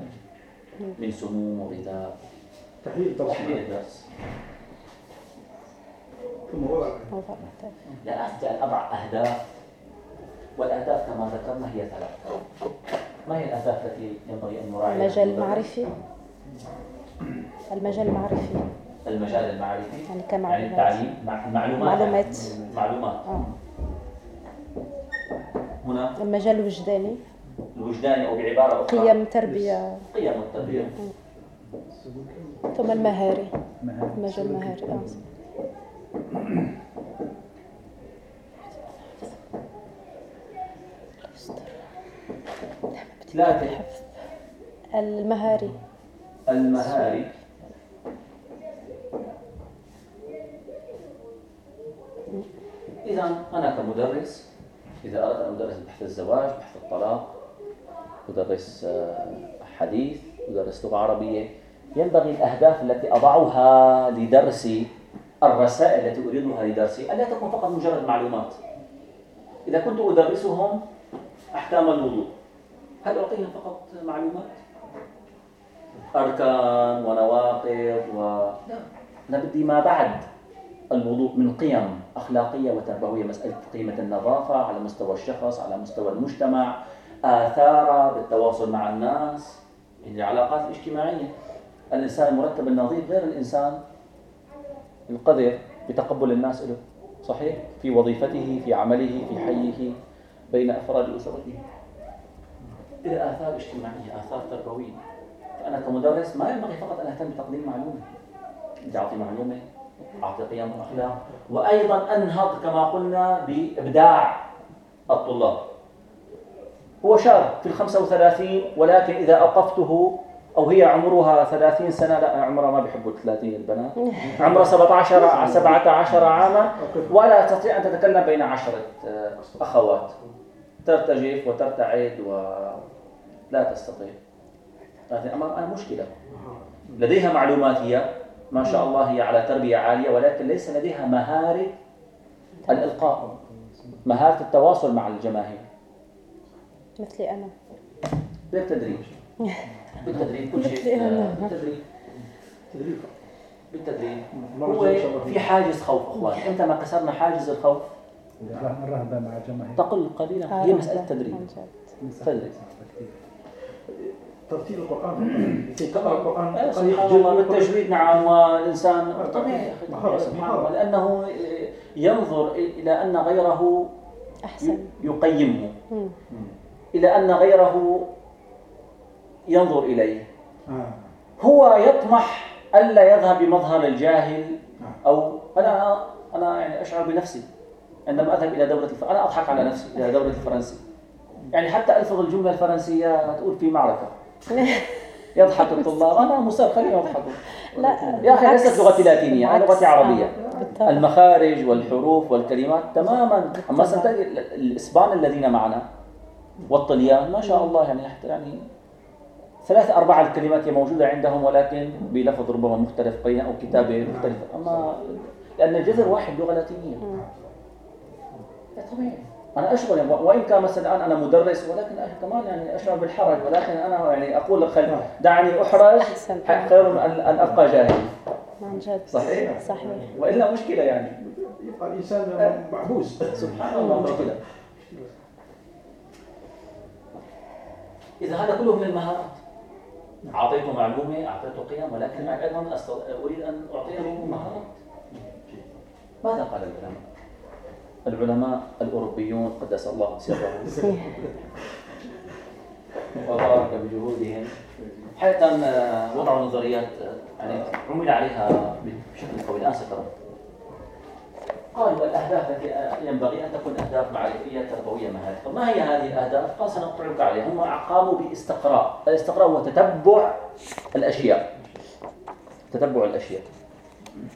من سموم وغذاء. تحليل الدرس تحليل الدرس ثم وضع وضع الأهداف. لا أستطيع أن أضع أهداف والأهداف كما ذكرنا هي ثلاث. ما هي الأهداف التي ينبغي أن نراعيها؟ المجال المعرفي. المجال المعرفي. المجال المعرفي يعني يعني كمعلومات التعليم مع معلومات معلومات. معلومات. آه. هنا؟ المجال الوجداني. الوجداني أو بعبارة أخرى. قيم تربية قيم التربية. ثم المهاري. المجال المهاري. آه. ثلاثة المهاري. المهاري. إذا أنا كمدرس إذا أردت أن أدرس بحث الزواج بحث الطلاق أدرس آه، حديث أدرس لغة عربية ينبغي الأهداف التي أضعها لدرسي. الرسائل التي أريدها لدرسي ألا تكون فقط مجرد معلومات؟ إذا كنت أدرسهم أحكام الوضوء هل أعطيهم فقط معلومات؟ أركان ونواقض و لا أنا بدي ما بعد. الوضوء من قيم أخلاقية وتربوية مسألة قيمة النظافة على مستوى الشخص على مستوى المجتمع آثارها بالتواصل مع الناس العلاقات الاجتماعية. الإنسان المرتب النظيف غير الإنسان. القذر بتقبل الناس له. صحيح؟ في وظيفته في عمله في حيه بين أفراد أسرته. إلى آثار اجتماعية آثار تربوية. فأنا كمدرس ما ينبغي فقط أن أهتم بتقديم معلومة. بدي أعطي معلومة أعطي قيم وأخلاق وأيضا أنهض كما قلنا بإبداع الطلاب. هو شاب في الخمسة وثلاثين ولكن إذا أوقفته أو هي عمرها ثلاثين سنة؟ لا عمرها ما بيحبوا الثلاثين البنات. عمرها 17 17 عاما. ولا تستطيع أن تتكلم بين عشرة أخوات. ترتجف وترتعد ولا تستطيع. هذه أمام مشكلة. لديها معلومات هي. ما شاء الله هي على تربية عالية ولكن ليس لديها مهارة الإلقاء. مهارة التواصل مع الجماهير. مثلي أنا. بالتدريج بالتدريب كل شيء مثلي أنا. بالتدريب. تدريب بالتدريب. هو في. حاجز خوف أخوان. إمتى ما كسرنا حاجز الخوف. الرهبة الرهبة مع الجماهير تقل قليلا. آه، هي. مسألة تدريب. تدريب ترتيل القرآن. تقرأ القرآن آه، سبحان الله بالتجويد نعم والإنسان طبيعي. سبحان الله. لأنه ينظر إلى أن غيره أحسن. يقيمه. إلى أن غيره ينظر إليه. آه. هو يطمح الا يذهب بمظهر الجاهل أو أنا أنا يعني أشعر بنفسي عندما أذهب إلى دولة الف... أنا أضحك على نفسي إلى دولة الفرنسي. يعني حتى ألفظ الجملة الفرنسية تقول في معركة. يضحك الطلاب. أنا مصر خليهم يضحكوا. لا. يا أخي بالعكس. ليست لغتي لاتينية أنا بالعكس. لغتي عربية. آه، بالطبع. المخارج والحروف والكلمات تماما. أما ستجد ال- الإسبان الذين معنا والطليان ما شاء الله يعني حتى يعني ثلاثة أربعة الكلمات هي موجودة عندهم ولكن بلفظ ربما مختلف قليلا أو كتابة مختلفة أما لأن الجذر واحد لغة لاتينية. لا طبيعي. أنا أشعر يعني وإن كان مثلا الآن أنا مدرس ولكن أنا كمان يعني أشعر بالحرج ولكن أنا يعني أقول خل دعني أحرج. خير من أن أن أبقى جاهل. عن جد. صحيح. صحيح. وإلا مشكلة يعني. يبقى الإنسان محبوس سبحان الله مشكلة. إذا هذا كله من المهارات. أعطيته معلومة أعطيته قيم ولكن أيضا أريد أن أعطيه مهارات. ماذا قال العلماء؟ العلماء الأوروبيون قدس الله سرهم وبارك بجهودهم. حقيقة آه، وضعوا نظريات آه، يعني عمل عليها بشكل قوي. الآن سترى. قالوا الأهداف التي ينبغي أن تكون أهداف معرفية تربوية مهارية. طب ما هي هذه الأهداف؟ قال سنطلعك عليها. هم قاموا باستقراء. الاستقراء هو تتبع الأشياء. تتبع الأشياء.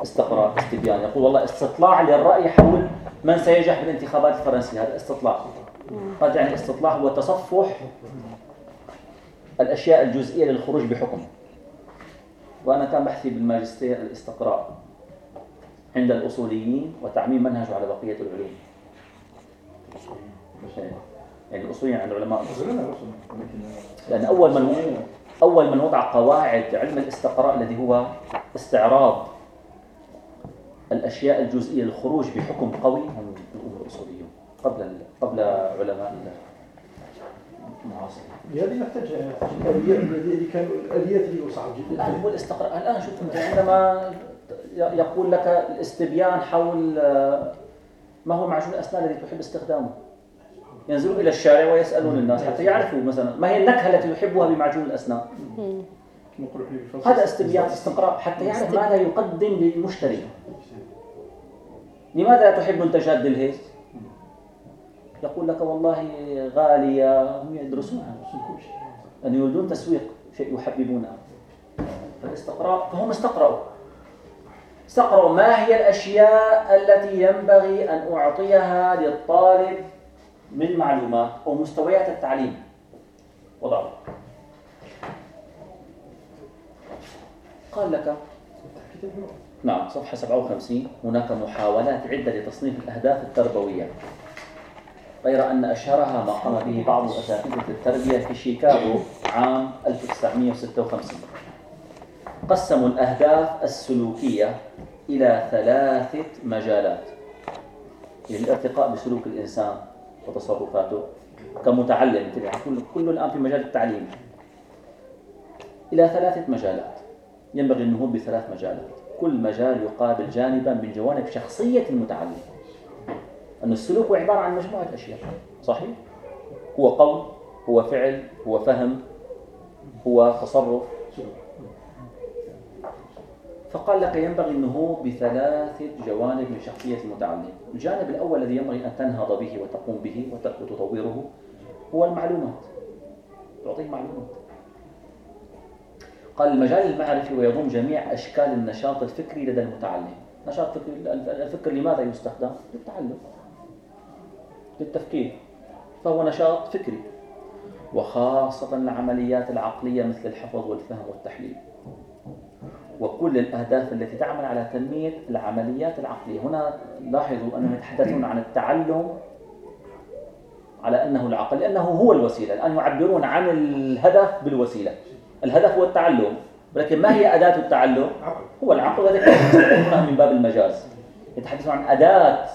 استقراء استبيان. يقول والله استطلاع للرأي حول من سينجح بالانتخابات الفرنسية. هذا استطلاع. قد يعني استطلاع هو تصفح الأشياء الجزئية للخروج بحكم. وأنا كان بحثي بالماجستير الاستقراء. عند الأصوليين وتعميم منهجه على بقية العلوم. يعني الأصوليين عند علماء لأن أول من أول من وضع قواعد علم الاستقراء الذي هو استعراض الأشياء الجزئية للخروج بحكم قوي هم الأصوليون قبل قبل علماء المعاصرين هذه نحتاج الآليات اللي كانوا اللي صعب جدا. هو الاستقراء الآن شوف أنت عندما يقول لك الاستبيان حول آه، ما هو معجون الأسنان الذي تحب استخدامه؟ ينزلون إلى الشارع ويسألون الناس حتى يعرفوا مثلا ما هي النكهة التي يحبها بمعجون الأسنان. هذا استبيان استقراء حتى يعرف ماذا يقدم للمشتري. لماذا لا تحب منتجات دلهيس؟ يقول لك والله غالية هم يدرسونها. أن يريدون تسويق شيء يحببونه فالاستقراء فهم استقرأوا. استقرأوا ما هي الأشياء التي ينبغي أن أعطيها للطالب من معلومات أو مستويات التعليم؟ وضعوا قال لك. نعم صفحة 57 هناك محاولات عدة لتصنيف الأهداف التربوية. غير أن أشهرها ما قام به بعض أساتذة التربية في شيكاغو عام 1956 قسموا الأهداف السلوكية إلى ثلاثة مجالات. للارتقاء بسلوك الإنسان وتصرفاته كمتعلم كل كل الآن في مجال التعليم. إلى ثلاثة مجالات. ينبغي النهوض بثلاث مجالات. كل مجال يقابل جانبا من جوانب شخصية المتعلم. أن السلوك هو عبارة عن مجموعة أشياء. صحيح؟ هو قول هو فعل هو فهم هو تصرف. فقال لك ينبغي النهوض بثلاثة جوانب من شخصية المتعلم. الجانب الأول الذي ينبغي أن تنهض به وتقوم به وتطوره هو المعلومات. تعطيه معلومات. قال المجال المعرفي ويضم جميع أشكال النشاط الفكري لدى المتعلم. نشاط فكري الفكر لماذا يستخدم؟ للتعلم. للتفكير. فهو نشاط فكري. وخاصة العمليات العقلية مثل الحفظ والفهم والتحليل. وكل الأهداف التي تعمل على تنمية العمليات العقلية. هنا لاحظوا أنهم يتحدثون عن التعلم على أنه العقل لأنه هو الوسيلة. الآن يعبرون عن الهدف بالوسيلة. الهدف هو التعلم ولكن ما هي أداة التعلم؟ هو العقل وهذا من باب المجاز. يتحدثون عن أداة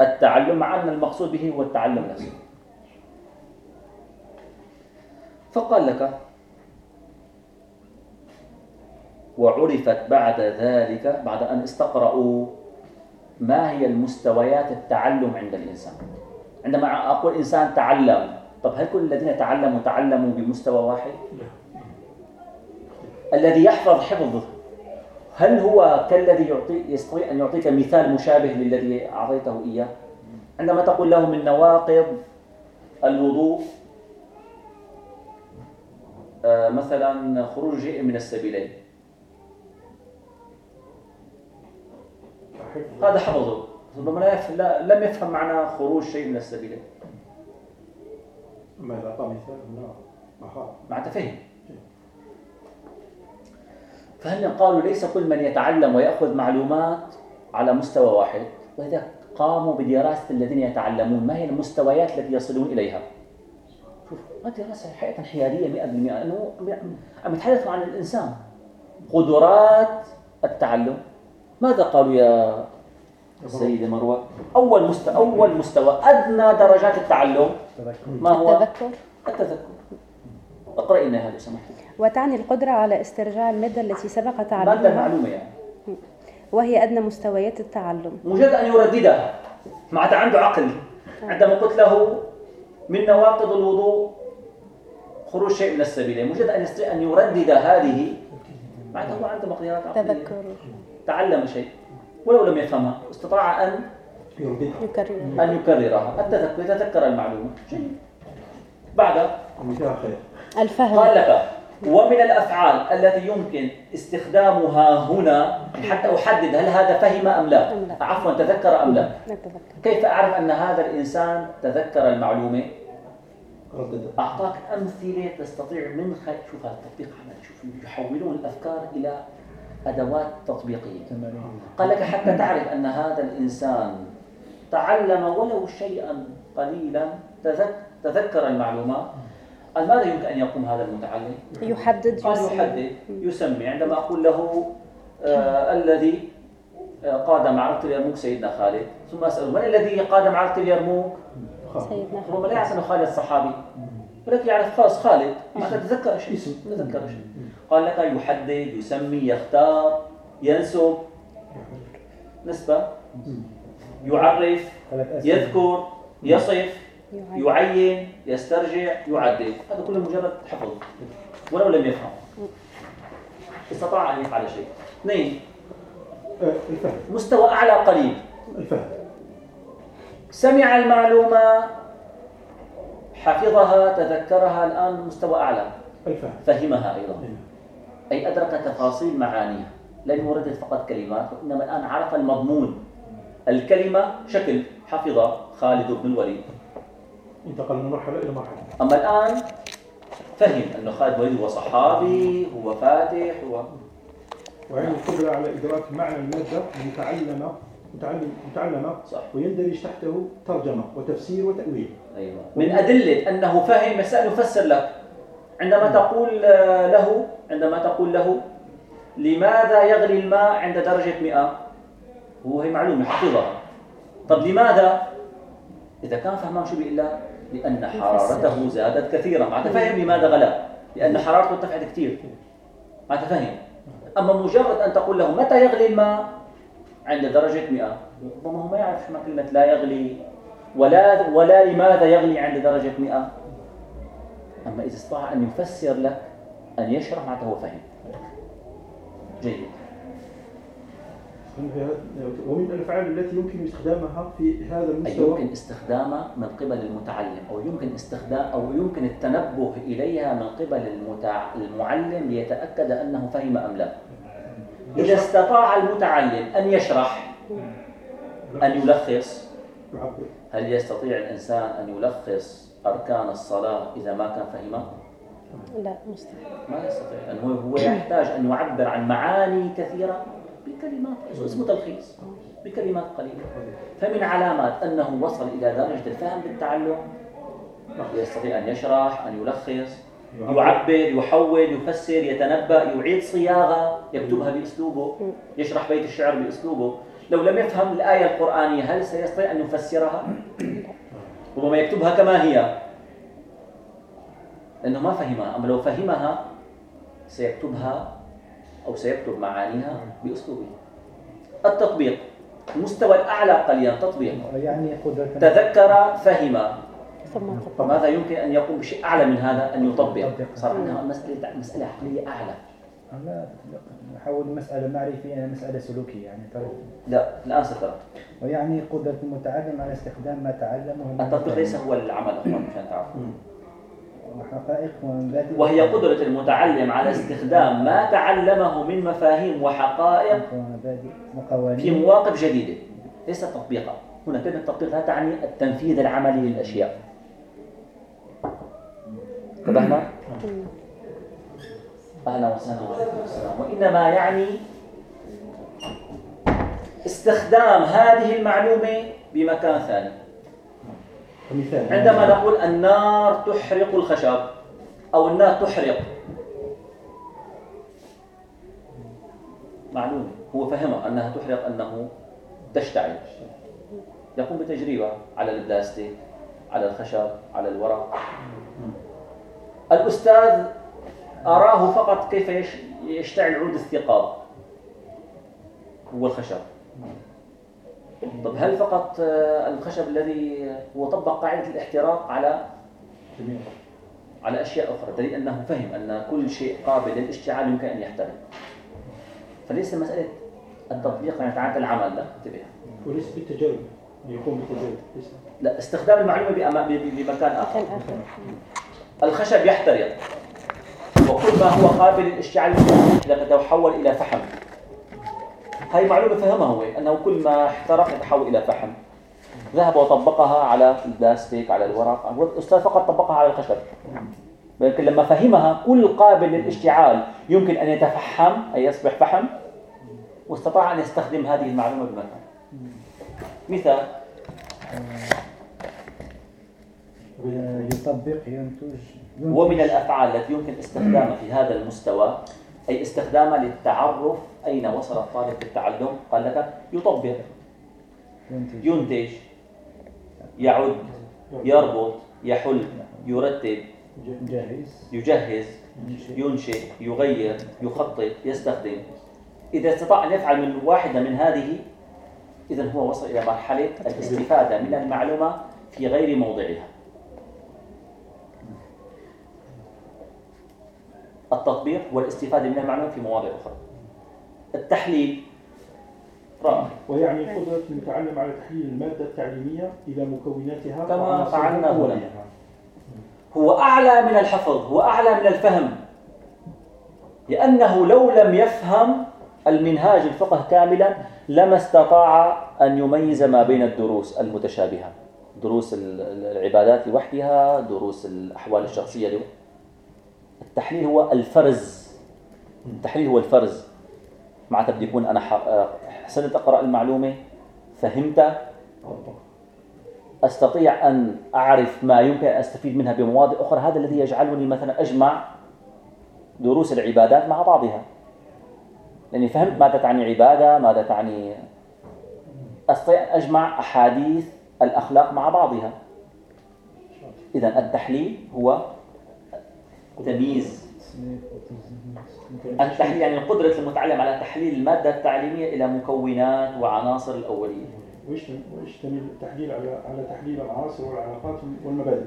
التعلم مع أن المقصود به هو التعلم نفسه. فقال لك وعرفت بعد ذلك بعد أن استقرأوا ما هي المستويات التعلم عند الإنسان؟ عندما أقول إنسان تعلم طب هل كل الذين تعلموا تعلموا بمستوى واحد؟ الذي يحفظ حفظ هل هو كالذي يعطي يستطيع أن يعطيك مثال مشابه للذي أعطيته إياه؟ عندما تقول له من نواقض الوضوء آه، مثلا خروج شيء من السبيلين. هذا حفظه. ربما لم يفهم معنى خروج شيء من السبيلين ما إذا أعطى مثال مع تفهم. فهنا قالوا ليس كل من يتعلم ويأخذ معلومات على مستوى واحد؟ وإذا قاموا بدراسة الذين يتعلمون ما هي المستويات التي يصلون إليها؟ شوف دراسة حقيقة حيادية 100% أنه عم يتحدثوا عن الإنسان. قدرات التعلم. ماذا قالوا يا سيدة مروة أول مستوى أول مستوى أدنى درجات التعلم. ما هو؟ التذكر. التذكر. اقرأي لنا هذا سمحت. وتعني القدرة على استرجاع المادة التي سبق تعلمها. مادة المعلومة يعني؟ وهي أدنى مستويات التعلم. مجرد أن يرددها معناتها عنده عقل. عندما قلت له من نواقض الوضوء خروج شيء من السبيلين مجرد أن يستطيع أن يردد هذه معناتها هو عنده مقدرات عقلية. تذكر. تعلم شيء ولو لم يفهمها استطاع أن يردد يكرر أن يكررها. التذكر يتذكر المعلومة جيد. بعد. الفهم. قال لك ومن الأفعال التي يمكن استخدامها هنا حتى أحدد هل هذا فهم أم لا. عفوا تذكر أم لا. نتذكر. كيف أعرف أن هذا الإنسان تذكر المعلومة؟ ردد أعطاك أمثلة تستطيع من خلال شوف هذا التطبيق عمل شوف يحولون الأفكار إلى أدوات تطبيقية. قال لك حتى تعرف أن هذا الإنسان تعلم ولو شيئا قليلا. تذك- تذكر المعلومات. قال ماذا يمكن أن يقوم هذا المتعلم؟ يحدد قال يسمي. يحدد يسمي. عندما أقول له آه الذي آه، قاد معركة اليرموك سيدنا خالد ثم أسأله من الذي قاد معركة اليرموك؟ سيدنا هو ما لا يعرف أنه خالد صحابي ولكن يعرف خلاص خالد. ما تتذكر شيء؟ اسم. تذكر شيء. قال لك يحدد يسمي يختار ينسب. نسبة. يعرف يذكر يصف يعين. يسترجع يعدل. هذا كله مجرد حفظ. ولو لم يفهم. استطاع أن يفعل شيء. اثنين. الفهم مستوى أعلى قليل. الفهم سمع المعلومة حفظها تذكرها الآن مستوى أعلى. الفهم. فهمها أيضا. أي أدرك تفاصيل معانيها لم يردد فقط كلمات وإنما الآن عرف المضمون. الكلمة شكل حفظ خالد بن الوليد. انتقل من مرحلة إلى مرحلة. أما الآن فهم أنه خالد بن الوليد هو صحابي هو فاتح هو وعنده القدرة على إدراك معنى المادة المتعلمة متعلم متعلمة صح. ويندرج تحته ترجمة وتفسير وتأويل. أيوة. من أدلة أنه فهم سنفسر لك. عندما تقول آه، له عندما تقول له لماذا يغلي الماء عند درجة 100 هو هي معلومة حفظها. طب لماذا؟ إذا كان فهمان شو بيقول لأن حرارته زادت كثيرا. معناتها فهم لماذا غلا لأن حرارته ارتفعت كثير. معناتها فهم أما مجرد أن تقول له متى يغلي الماء عند درجة 100 ربما هو ما يعرف شو معنى كلمة لا يغلي ولا ولا لماذا يغلي عند درجة 100 أما إذا استطاع أن يفسر لك أن يشرح معناته هو فهم. جيد. ومن الأفعال التي يمكن استخدامها في هذا أي المستوى؟ يمكن استخدامها من قبل المتعلم أو يمكن استخدام أو يمكن التنبه إليها من قبل المتع... المعلم ليتأكد أنه فهم أم لا. إذا استطاع المتعلم أن يشرح أن يلخص هل يستطيع الإنسان أن يلخص أركان الصلاة إذا ما كان فهمها؟ لا مستحيل. ما يستطيع لأنه هو يحتاج أن يعبر عن معاني كثيرة بكلمات اسمه تلخيص بكلمات قليلة. فمن علامات أنه وصل إلى درجة الفهم بالتعلم يستطيع أن يشرح أن يلخص يعبر. يحول يفسر يتنبأ يعيد صياغة يكتبها بأسلوبه يشرح بيت الشعر بأسلوبه. لو لم يفهم الآية القرآنية هل سيستطيع أن يفسرها؟ ربما يكتبها كما هي. لأنه ما فهمها. أما لو فهمها سيكتبها أو سيكتب معانيها بأسلوبه. التطبيق. المستوى الأعلى قليلا. تطبيق. يعني تذكر فهم ماذا يمكن أن يقوم بشيء أعلى من هذا؟ أن يطبق. يطبق. صار عندنا مسألة مسألة عقلية أعلى. لا نحول مسألة معرفية إلى مسألة سلوكية يعني. طريق لا الآن سترى ويعني قدرة المتعلم على استخدام ما تعلمه من التطبيق ليس هو العمل أخوان مشان تعرفوا وحقائق ومبادئ وهي قدرة المتعلم على استخدام ما تعلمه من مفاهيم وحقائق ومبادئ في مواقف جديدة. ليس تطبيقا. هنا كلمة تطبيق لا تعني التنفيذ العملي للأشياء. انتبهنا؟ أهلا وسهلا وعليكم السلام. وإنما يعني استخدام هذه المعلومة بمكان ثاني. عندما نقول النار تحرق الخشب أو النار تحرق. معلومة. هو فهمها أنها تحرق أنه تشتعل. يقوم بتجربة على البلاستيك على الخشب على الورق. الأستاذ أراه فقط كيف يش- يشتعل عود الثقاب. هو الخشب. طب هل فقط آه، الخشب الذي هو طبق قاعدة الاحتراق على على أشياء أخرى؟ دليل أنه فهم أن كل شيء قابل للاشتعال يمكن أن يحترق. فليس مسألة التطبيق يعني تعالى العمل لا انتبه. وليس بالتجارب يقوم بالتجارب. ليس. لا استخدام المعلومة بمكان آخر. كان آخر. الخشب يحترق. وكل ما هو قابل للاشتعال يتحول إلى فحم. هاي معلومة فهمها هو أنه كل ما احترق يتحول إلى فحم. ذهب وطبقها على البلاستيك على الورق. الأستاذ فقط طبقها على الخشب. لكن لما فهمها كل قابل للاشتعال يمكن أن يتفحم أي يصبح فحم واستطاع أن يستخدم هذه المعلومة بمكان مثال. يطبق ينتج. ومن الأفعال التي يمكن استخدامها في هذا المستوى أي استخدامها للتعرف أين وصل الطالب في التعلم قال لك يطبق ينتج. يعد يربط يحل يرتب يجهز ينشئ. يغير يخطط يستخدم. إذا استطاع أن يفعل من واحدة من هذه إذا هو وصل إلى مرحلة الاستفادة من المعلومة في غير موضعها. التطبيق والاستفادة من المعلومة في مواضع أخرى. التحليل رائع. ويعني قدرة المتعلم على تحليل المادة التعليمية إلى مكوناتها كما فعلنا هنا. هو أعلى من الحفظ هو أعلى من الفهم. لأنه لو لم يفهم المنهاج الفقه كاملا لما استطاع أن يميز ما بين الدروس المتشابهة. دروس ال- ال- العبادات لوحدها دروس الأحوال الشخصية لوحدها. التحليل هو الفرز. التحليل هو الفرز. معناتها بدي يكون أنا آه، حسنت أقرأ المعلومة فهمتها أستطيع أن أعرف ما يمكن أن أستفيد منها بمواضع أخرى. هذا الذي يجعلني مثلا أجمع دروس العبادات مع بعضها. لأني فهمت ماذا تعني عبادة ماذا تعني أستطيع أن أجمع أحاديث الأخلاق مع بعضها. اذا التحليل هو تمييز. التحليل يعني قدره المتعلم على تحليل المادة التعليمية إلى مكونات وعناصر الأولية. ويشتمل التحليل على على تحليل العناصر والعلاقات والمبادئ.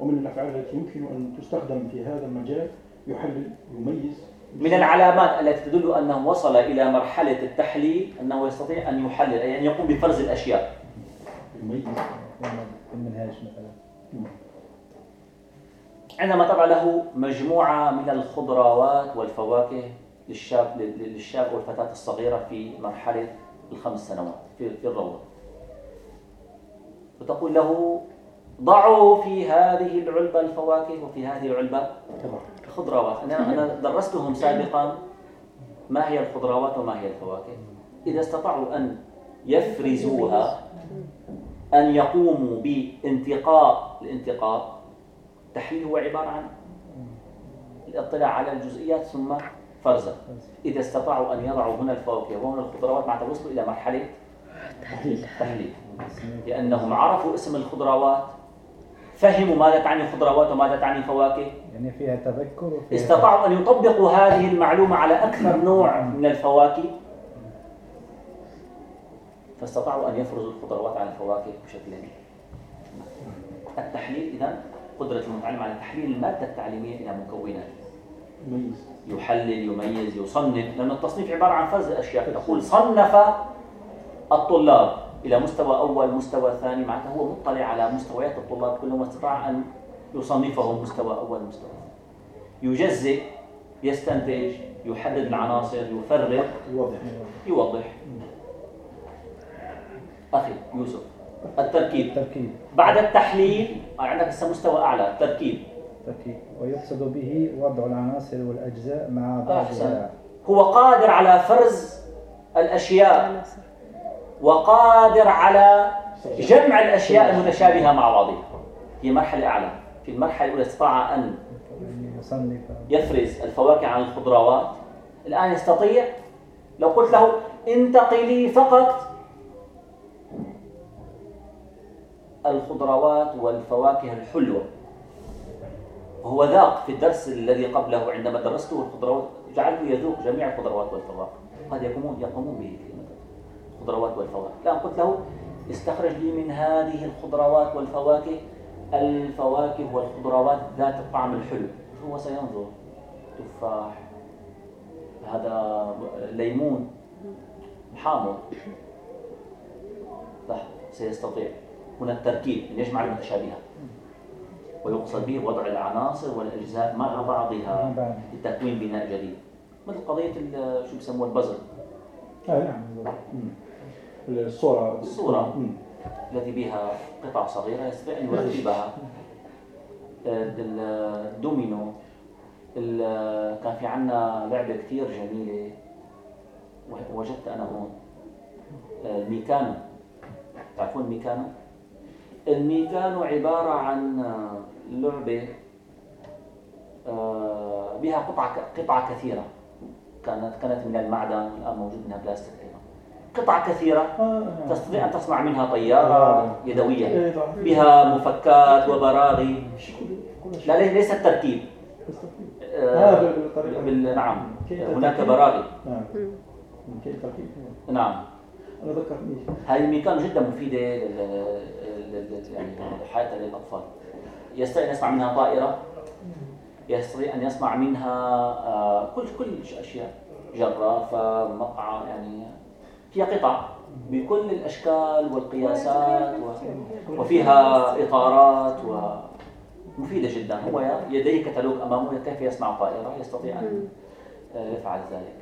ومن الأفعال التي يمكن أن تستخدم في هذا المجال يحلل يميز. من العلامات التي تدل أنه وصل إلى مرحلة التحليل أنه يستطيع أن يحلل أي أن يقوم بفرز الأشياء. يميز. المنهاج مثلا. عندما تضع له مجموعة من الخضروات والفواكه للشاب للشاب والفتاة الصغيرة في مرحلة الخمس سنوات في في الروضة. وتقول له ضعوا في هذه العلبة الفواكه وفي هذه العلبة خضروات أنا أنا درستهم سابقا ما هي الخضروات وما هي الفواكه. إذا استطاعوا أن يفرزوها أن يقوموا بانتقاء الانتقاء التحليل هو عبارة عن الاطلاع على الجزئيات ثم فرزها إذا استطاعوا أن يضعوا هنا الفواكه وهنا الخضروات معناتها وصلوا إلى مرحلة تحليل. لأنهم عرفوا اسم الخضروات فهموا ماذا تعني خضروات وماذا تعني فواكه. يعني فيها تذكر وفيها استطاعوا أن يطبقوا هذه المعلومة على أكثر نوع من الفواكه. فاستطاعوا أن يفرزوا الخضروات على الفواكه بشكل التحليل إذا قدرة المتعلم على تحليل المادة التعليمية إلى مكونات يميز يحلل يميز يصنف لأن التصنيف عبارة عن فرز الأشياء تقول صنف الطلاب إلى مستوى أول مستوى ثاني معناته هو مطلع على مستويات الطلاب. كلهم واستطاع أن يصنفهم مستوى أول مستوى ثاني. يجزئ يستنتج يحدد العناصر يفرق يوضح. يوضح. أخي يوسف التركيب. التركيب. بعد التحليل عندك لسه مستوى أعلى. التركيب. تركيب ويقصد به وضع العناصر والأجزاء مع بعضها. هو قادر على فرز الأشياء. عناصر وقادر على جمع الأشياء المتشابهة مع بعضها. هي مرحلة أعلى. في المرحلة الأولى استطاع أن يعني يفرز الفواكه عن الخضروات. الآن يستطيع لو قلت له انتقلي فقط الخضروات والفواكه الحلوة. وهو ذاق في الدرس الذي قبله عندما درسته الخضروات جعلته يذوق جميع الخضروات والفواكه. قد يقومون يقومون به في الخضروات والفواكه. لا قلت له استخرج لي من هذه الخضروات والفواكه الفواكه والخضروات ذات الطعم الحلو. هو سينظر. تفاح هذا ليمون حامض. لا سيستطيع. هنا التركيب أن يجمع المتشابهات. ويقصد به وضع العناصر والأجزاء مع بعضها لتكوين بناء جديد. مثل قضية ال- شو بسموه البزل. آه نعم. الصورة. الصورة. التي بها قطع صغيرة يستطيع أن يركبها ال- الدومينو ال- كان في عنا لعبة كثير جميلة. وجدت أنا هون. الميكانو. تعرفون الميكانو؟ الميكانو عبارة عن لعبة آه، بها قطع قطع كثيرة. كانت كانت من المعدن الآن موجود منها بلاستيك أيضا. قطع كثيرة آه تستطيع أن تصنع منها طيارة يدوية. إيه،. بها مفكات وبراغي. لا لي- ليس التركيب. آه، آه، نعم. هناك؟ براغي. نعم. هذه الميكانو جدا مفيدة يعني حياة للأطفال. يستطيع أن يصنع منها طائرة. يستطيع أن يصنع منها آه، كل كل أشياء. جرافة مقعة يعني هي قطع بكل الأشكال والقياسات و- وفيها إطارات ومفيدة جدا. هو يديه كتالوج أمامه كيف يصنع طائرة يستطيع أن آه، يفعل ذلك.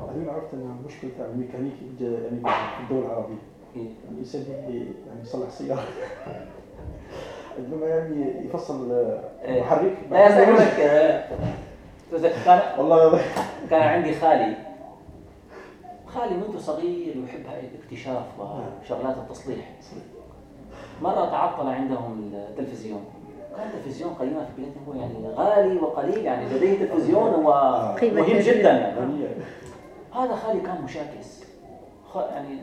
بعدين عرفت أن المشكلة تاع الميكانيكي يعني في الدول العربية. اللي يعني يصلح سيارة عندما يعني يفصل آه، إيه. محرك لا تذكر كان والله كان عندي خالي خالي منذ صغير يحب الاكتشاف وشغلات التصليح مرة تعطل عندهم التلفزيون كان تلفزيون قديما في بلادنا هو يعني غالي وقليل يعني لديه تلفزيون هو مهم. جدا يعني هذا خالي كان مشاكس يعني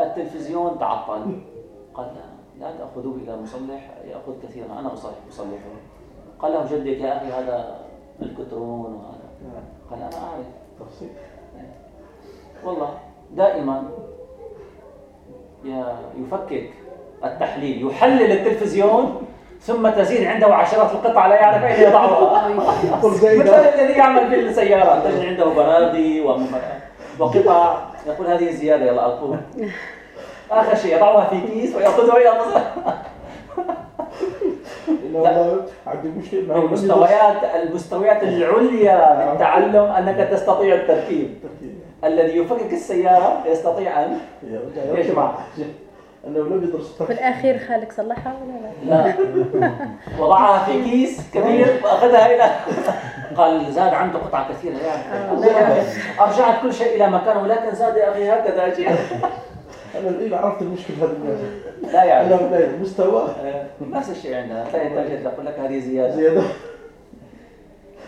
التلفزيون تعطل. قال لا لا تأخذوه إلى مصلح يأخذ كثيرا. أنا أصلح مصلحه قال له جدك يا أخي هذا الكترون وهذا. قال أنا أعرف. تفصيل والله دائما يفكك التحليل يحلل التلفزيون ثم تزيد عنده عشرات القطع لا يعرف أين يضعها. يقول مثل الذي يعمل في السيارات تجد عنده براغي وقطع. يقول هذه زيادة يلا ألقوه. آخر شيء يضعها في كيس وياخذها إلى مصر إنه والله عندي مشكلة المستويات المستويات العليا للتعلم أنك تستطيع التركيب. الذي يفكك السيارة يستطيع ان يجمع. أنه لم يدرس في الأخير خالك صلحها ولا لا؟ لا. وضعها في كيس كبير وأخذها إلى قال زاد عنده قطع كثيرة لا. يعرف أرجعت كل شيء إلى مكانه ولكن زاد يا أخي هكذا شيء أنا الآن عرفت المشكلة هذا لا يعرف أنه لا مستوى. آه، نفس الشيء عندنا. تلاقي تجد يقول لك هذه زيادة. زيادة.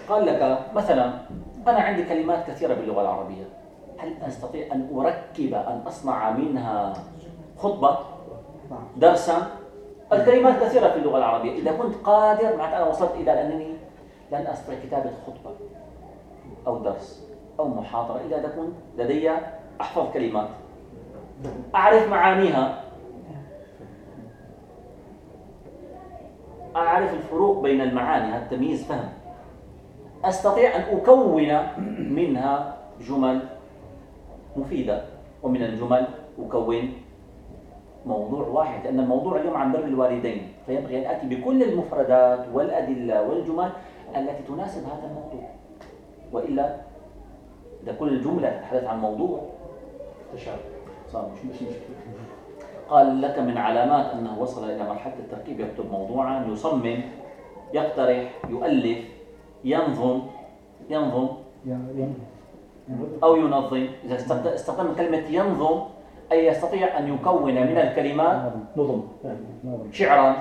قال لك مثلا أنا عندي كلمات كثيرة باللغة العربية. هل أستطيع أن أركب أن أصنع منها خطبة درسا؟ الكلمات كثيرة في اللغة العربية. إذا كنت قادر معناته أنا وصلت إلى أنني لن أستطيع كتابة خطبة أو درس محاضرة. الا إذا كنت لدي أحفظ كلمات أعرف معانيها أعرف الفروق بين المعاني. هذا التمييز فهم. أستطيع أن أكون منها جمل مفيدة ومن الجمل أكون موضوع واحد لأن الموضوع اليوم عن بر الوالدين فينبغي أن آتي بكل المفردات والأدلة والجمل التي تناسب هذا الموضوع. وإلا إذا كل جمله تتحدث عن موضوع. تشعر صار مش مش مشكلة. قال لك من علامات أنه وصل إلى مرحلة التركيب يكتب موضوعا يصمم يقترح يؤلف ينظم ينظم أو ينظم. إذا استخد- استخدم كلمة ينظم أي يستطيع أن يكون من الكلمات نظم. شعرا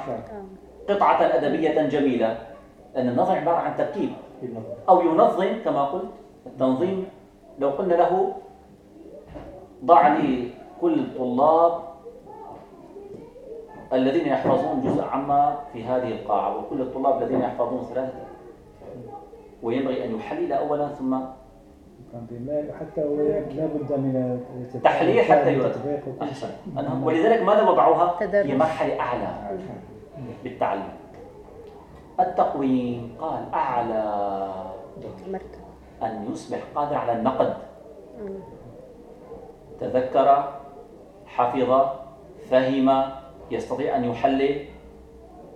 قطعة أدبية جميلة. لأن النظم عبارة عن تركيب. نظم أو ينظم كما قلت التنظيم. لو قلنا له ضع لي كل الطلاب الذين يحفظون جزء عما في هذه القاعة وكل الطلاب الذين يحفظون ثلاثة. وينبغي أن يحلل أولا ثم حتى هو لا بد من تحليل حتى شيء أحسن. ولذلك ماذا وضعوها؟ هي مرحلة أعلى بالتعلم التقويم. قال أعلى مرتب أن يصبح قادر على النقد. تذكر حفظ فهم يستطيع أن يحلل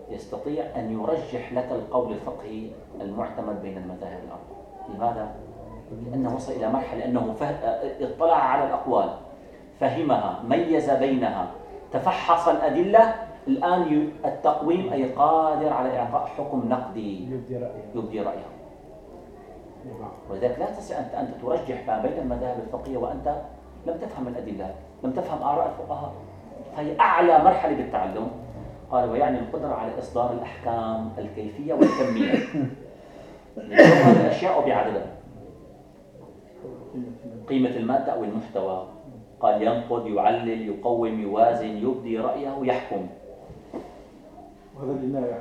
يستطيع أن يرجح لك القول الفقهي المعتمد بين المذاهب الأربعة. لماذا؟ لأنه وصل إلى مرحلة أنه فه... اطلع على الأقوال فهمها ميز بينها تفحص الأدلة الآن التقويم أي قادر على إعطاء حكم نقدي. يبدي رأيه. يبدي رأيه. ولذلك لا تستطيع أنت أنت ترجح ما بين المذاهب الفقهية وأنت لم تفهم الأدلة لم تفهم آراء الفقهاء. فهي أعلى مرحلة بالتعلم. قال ويعني القدرة على إصدار الأحكام الكيفية والكمية الأشياء بعددها قيمة المادة أو المحتوى. قال ينقد يعلل يقوم يوازن يبدي رأيه يحكم.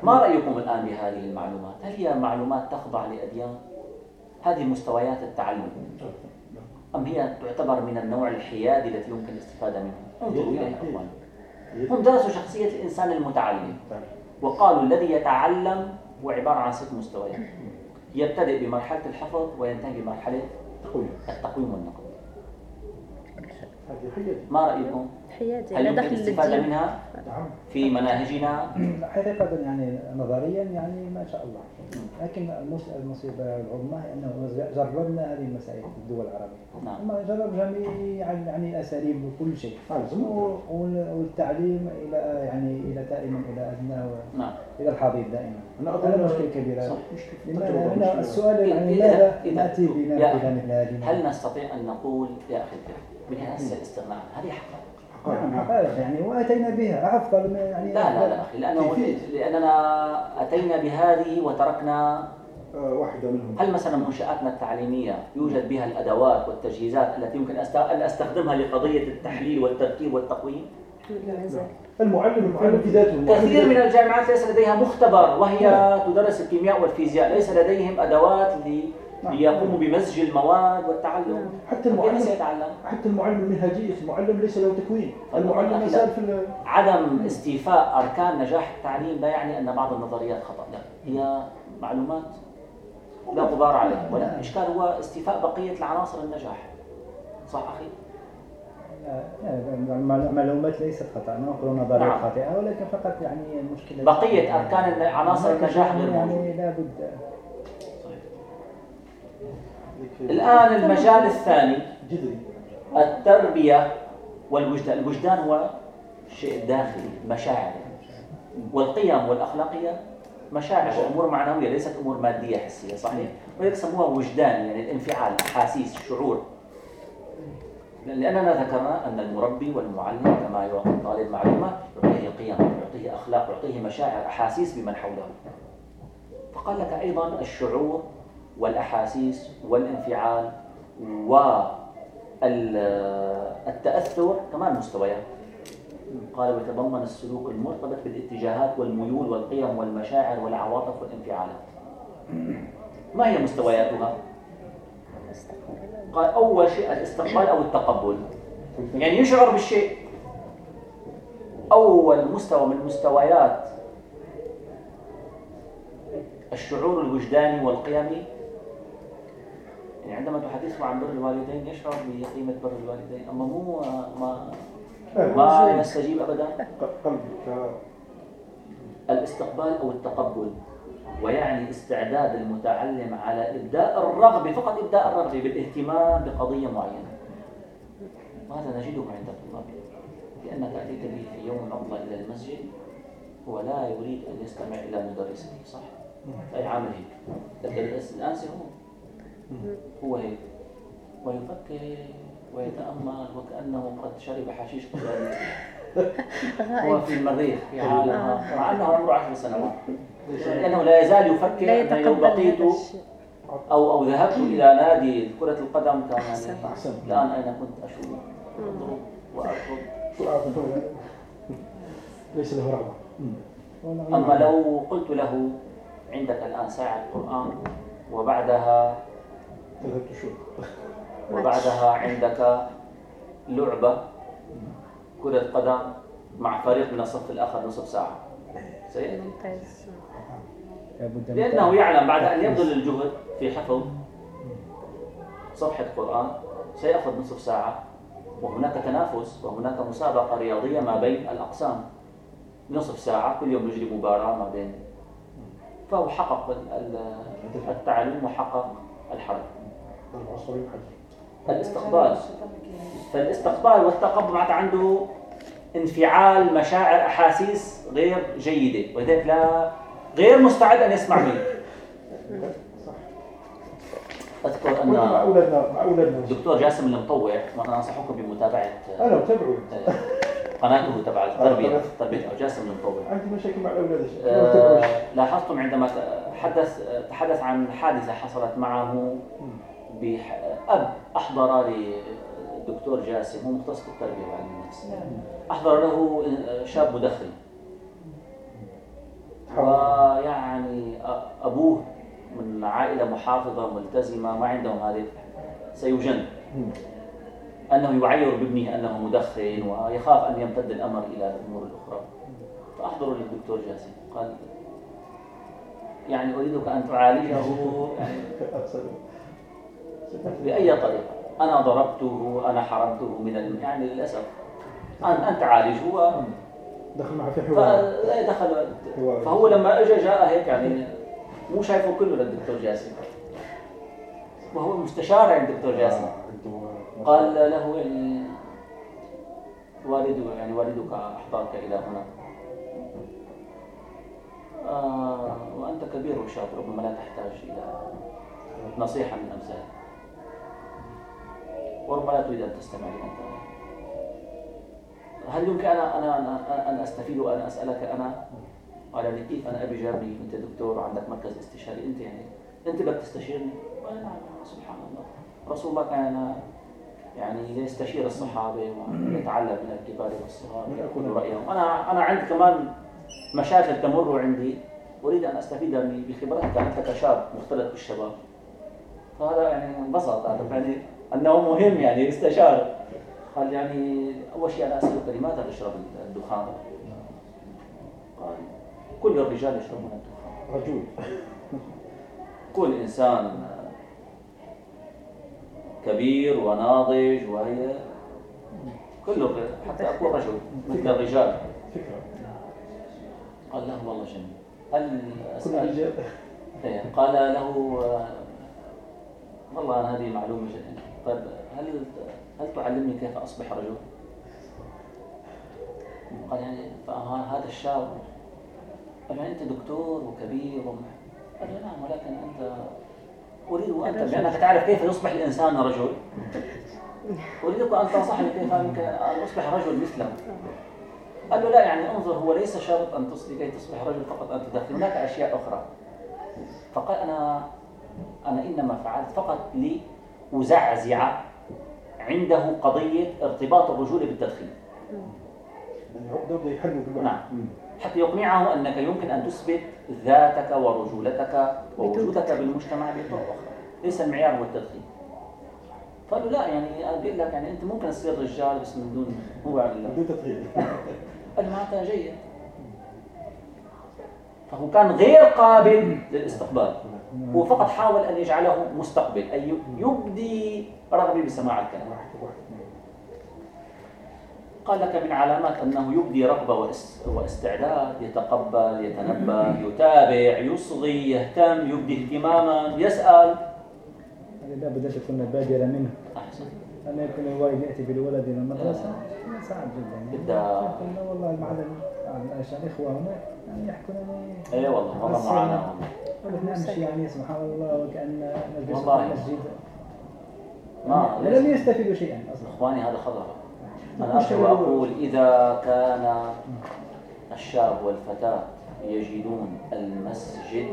ما رأيكم الآن بهذه المعلومات؟ هل هي معلومات تخضع لأديان؟ هذه مستويات التعلم. أم هي تعتبر من النوع الحيادي التي يمكن الاستفادة منه؟ انظروا إليها أخوان هم درسوا شخصية الإنسان المتعلم. وقالوا الذي يتعلم هو عبارة عن ست مستويات. يبتدئ بمرحلة الحفظ وينتهي بمرحلة تقويم التقويم والنقد. ما رأيكم؟ حيادي هل يمكن الاستفادة منها؟ نعم في مناهجنا؟ حقيقة يعني نظريا يعني ما شاء الله. لكن المصيبة العظمى أنه جربنا هذه المسائل في الدول العربية. نعم. جرب جميع يعني الأساليب وكل شيء. والتعليم إلى يعني إلى دائما إلى أدنى و- نعم. إلى الحضيض دائما. هذا أظن مشكلة كبيرة. صح. مشكلة. السؤال يعني لماذا نأتي بنا إلى مثل هذه هل نستطيع أن نقول يا أخي الكريم من هذا الاستغناء؟ هذه حقائق نعم حقائق يعني وأتينا بها أفضل من يعني لا لا لا أخي لأنه كيفية. لأننا أتينا بهذه وتركنا آه، واحدة منهم هل مثلا منشآتنا التعليمية يوجد بها الأدوات والتجهيزات التي يمكن أن أستخدمها لقضية التحليل والترتيب والتقويم؟ المعلم المعلم في ذاته كثير من. الجامعات ليس لديها مختبر وهي تدرس الكيمياء والفيزياء ليس لديهم أدوات ليقوموا بمزج المواد والتعلم. حتى كيف المعلم سيتعلم؟ حتى المعلم المنهجية المعلم ليس له تكوين. المعلم يسال في ال- عدم استيفاء أركان نجاح التعليم لا يعني أن بعض النظريات خطأ. لا. هي معلومات لا غبار عليها. ولكن الإشكال هو استيفاء بقية العناصر النجاح. صح أخي؟ المعلومات ليست خطأ. أنا أقول نظرية نعم. خاطئة ولكن فقط يعني المشكلة بقية أركان الن- عناصر النجاح غير موجودة. يعني لابد الآن المجال الثاني التربية والوجدان. الوجدان هو الشيء الداخلي مشاعر. والقيم والأخلاقية مشاعر أمور معنوية ليست أمور مادية حسية صحيح؟ ولذلك سموها وجدان يعني الانفعال أحاسيس شعور. لأننا ذكرنا أن المربي والمعلم كما يعطي الطالب معلومة يعطيه قيم يعطيه أخلاق يعطيه مشاعر أحاسيس بمن حوله. فقال لك أيضا الشعور والأحاسيس والانفعال والتأثر كمان مستويات. قال ويتضمن السلوك المرتبط بالاتجاهات والميول والقيم والمشاعر والعواطف والانفعالات. ما هي مستوياتها؟ قال أول شيء الاستقبال أو التقبل. يعني يشعر بالشيء. أول مستوى من مستويات الشعور الوجداني والقيمي يعني عندما تحدثه عن بر الوالدين يشعر بقيمة بر الوالدين. أما مو ما ما يستجيب أبدا؟ الاستقبال أو التقبل ويعني استعداد المتعلم على إبداء الرغبة فقط إبداء الرغبة بالاهتمام بقضية معينة. وهذا نجده عند الطلاب؟ لأنك أتيت به في يوم عطلة إلى المسجد هو لا يريد أن يستمع إلى مدرسه صح؟ أي عامل هيك؟ الدرس الأنسي هو هيك. ويفكر ويتأمل وكأنه قد شرب حشيش قبل هو في المريخ في عالم مع أنه عمره عشر سنوات. لأنه لا يزال لا يفكر أن لو يتقبل بقيت أو أو ذهبت إلى نادي كرة القدم كان. يعني. الآن أين كنت أشوف أضرب وأركض. ليس له رغبة. أما لو قلت له عندك الآن ساعة قرآن وبعدها تذهب تشوف. وبعدها عندك لعبة كرة قدم مع فريق من الصف الآخر نصف ساعة. من لأنه يعلم بعد أن يبذل الجهد في حفظ صفحة قرآن. سيأخذ نصف ساعة. وهناك تنافس وهناك مسابقة رياضية ما بين الأقسام. نصف ساعة. كل يوم نجري مباراة ما بين. فهو حقق ال- ال- التعليم وحقق الحرب العنصري وحد الاستقبال فالاستقبال والتقبل معناتها عنده انفعال مشاعر أحاسيس غير جيدة ولذلك لا غير مستعد أن يسمع منك أذكر مع ان اولادنا مع أولادنا. الدكتور جاسم المطوع وأنا أنصحكم بمتابعة أنا متابعه. قناته تبع التربيه تربيه جاسم المطوع. عندي مشاكل مع متابعوش. آه، لاحظتم عندما تحدث تحدث عن حادثة حصلت معه أب أحضر للدكتور جاسم هو مختص بالتربية وعلم النفس. أحضر له شاب مدخن. ويعني أ- أبوه من عائلة محافظة ملتزمة ما عندهم هذه سيجن. أنه يعير بابنه أنه مدخن ويخاف أن يمتد الأمر إلى الأمور الأخرى. فأحضروا للدكتور جاسم. قال يعني أريدك أن تعالجه. يعني بأي طريقة. أنا ضربته أنا حرمته من الم... يعني للأسف. أن أنت عالجه و... دخل معه في حوار. حوار. فهو لما اجى جاء هيك يعني مو شايفه كله للدكتور جاسم. وهو مستشار عند الدكتور جاسم. قال له يعني والده يعني والدك أحضرك إلى هنا. آه وأنت كبير وشاب ربما لا تحتاج إلى نصيحة من أمثالك. وربما لا تريد أن تستمع لي أنت. هل يمكن أنا أنا أنا أن أستفيد وأن أسألك أنا؟ قال لي كيف أنا أبي جابني أنت دكتور وعندك مركز استشاري أنت يعني أنت بدك تستشيرني؟ قال نعم سبحان الله. رسول الله كان يعني يستشير الصحابة ويتعلم من الكبار والصغار ويأخذ رأيهم. أنا أنا عندي كمان مشاكل تمر عندي. أريد أن أستفيد من- بخبرتك أنت كشاب مختلط بالشباب. فهذا يعني انبسط هذا يعني أنه مهم يعني يستشار. قال يعني أول شيء أنا اسالك لماذا تشرب الدخان؟ قال كل الرجال يشربون الدخان. رجل كل إنسان كبير وناضج وهي كله حتى اكون رجل مثل الرجال. قال له والله جميل هل كل رجال إيه، قال له والله أنا هذه معلومة جدا طيب هل هل تعلمني كيف أصبح رجل؟ قال يعني فهذا الشاب قال يعني أنت دكتور وكبير وم... قال نعم ولكن أنت أريد أنت لأنك تعرف كيف يصبح الإنسان رجل. أريدك أن تنصحني كيف أن أصبح رجل مثله قال له لا يعني انظر هو ليس شرط أن تصبح لكي تصبح رجل فقط أن تدخل هناك أشياء أخرى. فقال أنا أنا إنما فعلت فقط لأزعزع عنده قضية ارتباط الرجولة بالتدخين. يعني نعم. حتى يقنعه أنك يمكن أن تثبت ذاتك ورجولتك ووجودك بالمجتمع بطرق أخرى. ليس المعيار هو التدخين. قالوا لا يعني بقول لك يعني أنت ممكن تصير رجال بس من دون هو على بدون تدخين. قال معناتها جيد. فهو كان غير قابل للاستقبال. هو فقط حاول أن يجعله مستقبل أي يبدي رغبة بسماع الكلام. واحد واحد قال لك من علامات أنه يبدي رغبة وأس- واستعداد يتقبل يتنبه يتابع يصغي يهتم يبدي اهتماما يسأل. لا بدأت تكون بادرة منه. أحسن. أن يكون الوالد يأتي بالولد إلى المدرسة صعب جدا. يعني بدأ- يكون والله المعلم عشان الإخوة هنا يعني يحكون يعني اي والله والله معانا قلت نمشي يعني سبحان الله وكأن نجلس في والله. المسجد. ما لم يستفيدوا شيئا أصلا. إخواني هذا خطر. أنا ارجو وأقول إذا كان الشاب والفتاة يجدون المسجد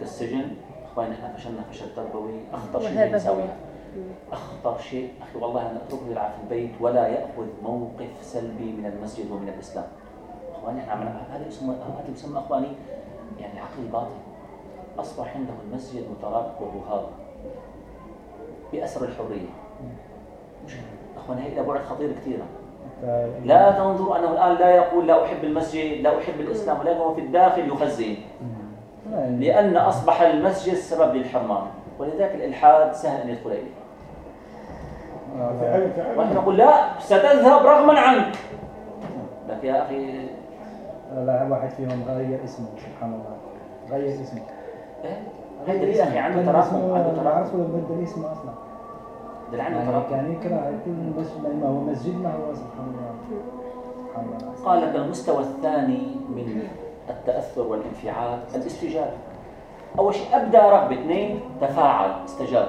كالسجن إخواني إحنا فشلنا فشل تربوي أخطر شيء نسويه. أخطر شيء. أخي والله أنا أتركه يلعب في البيت ولا يأخذ موقف سلبي من المسجد ومن الإسلام. أخواني إحنا عملنا هذا يسمى هذا يسمى أخواني يعني العقل الباطن أصبح عنده المسجد مترابط بالرهاب بأسر الحرية. أخوان هي إلى بعد خطير كثير لا تنظروا أنه الآن لا يقول لا أحب المسجد لا أحب الإسلام ولكن هو في الداخل يخزن. لأن أصبح المسجد سبب للحرمان ولذلك الإلحاد سهل أن يدخل إليه. ونحن نقول لا ستذهب رغما عنك. لك يا أخي. لا واحد فيهم غير اسمه سبحان الله. غير اسمه. إيه؟ هذا دليل أخي عنده تراكم اسمه عنده تراكم لو بدل اسمه أصلا. دليل عنده يعني تراكم يكره كل بس ما هو مسجد ما هو سبحان الله. سبحان الله. قال لك المستوى الثاني من التأثر والانفعال الاستجابة. أول شيء أبدى رغبة اثنين تفاعل استجاب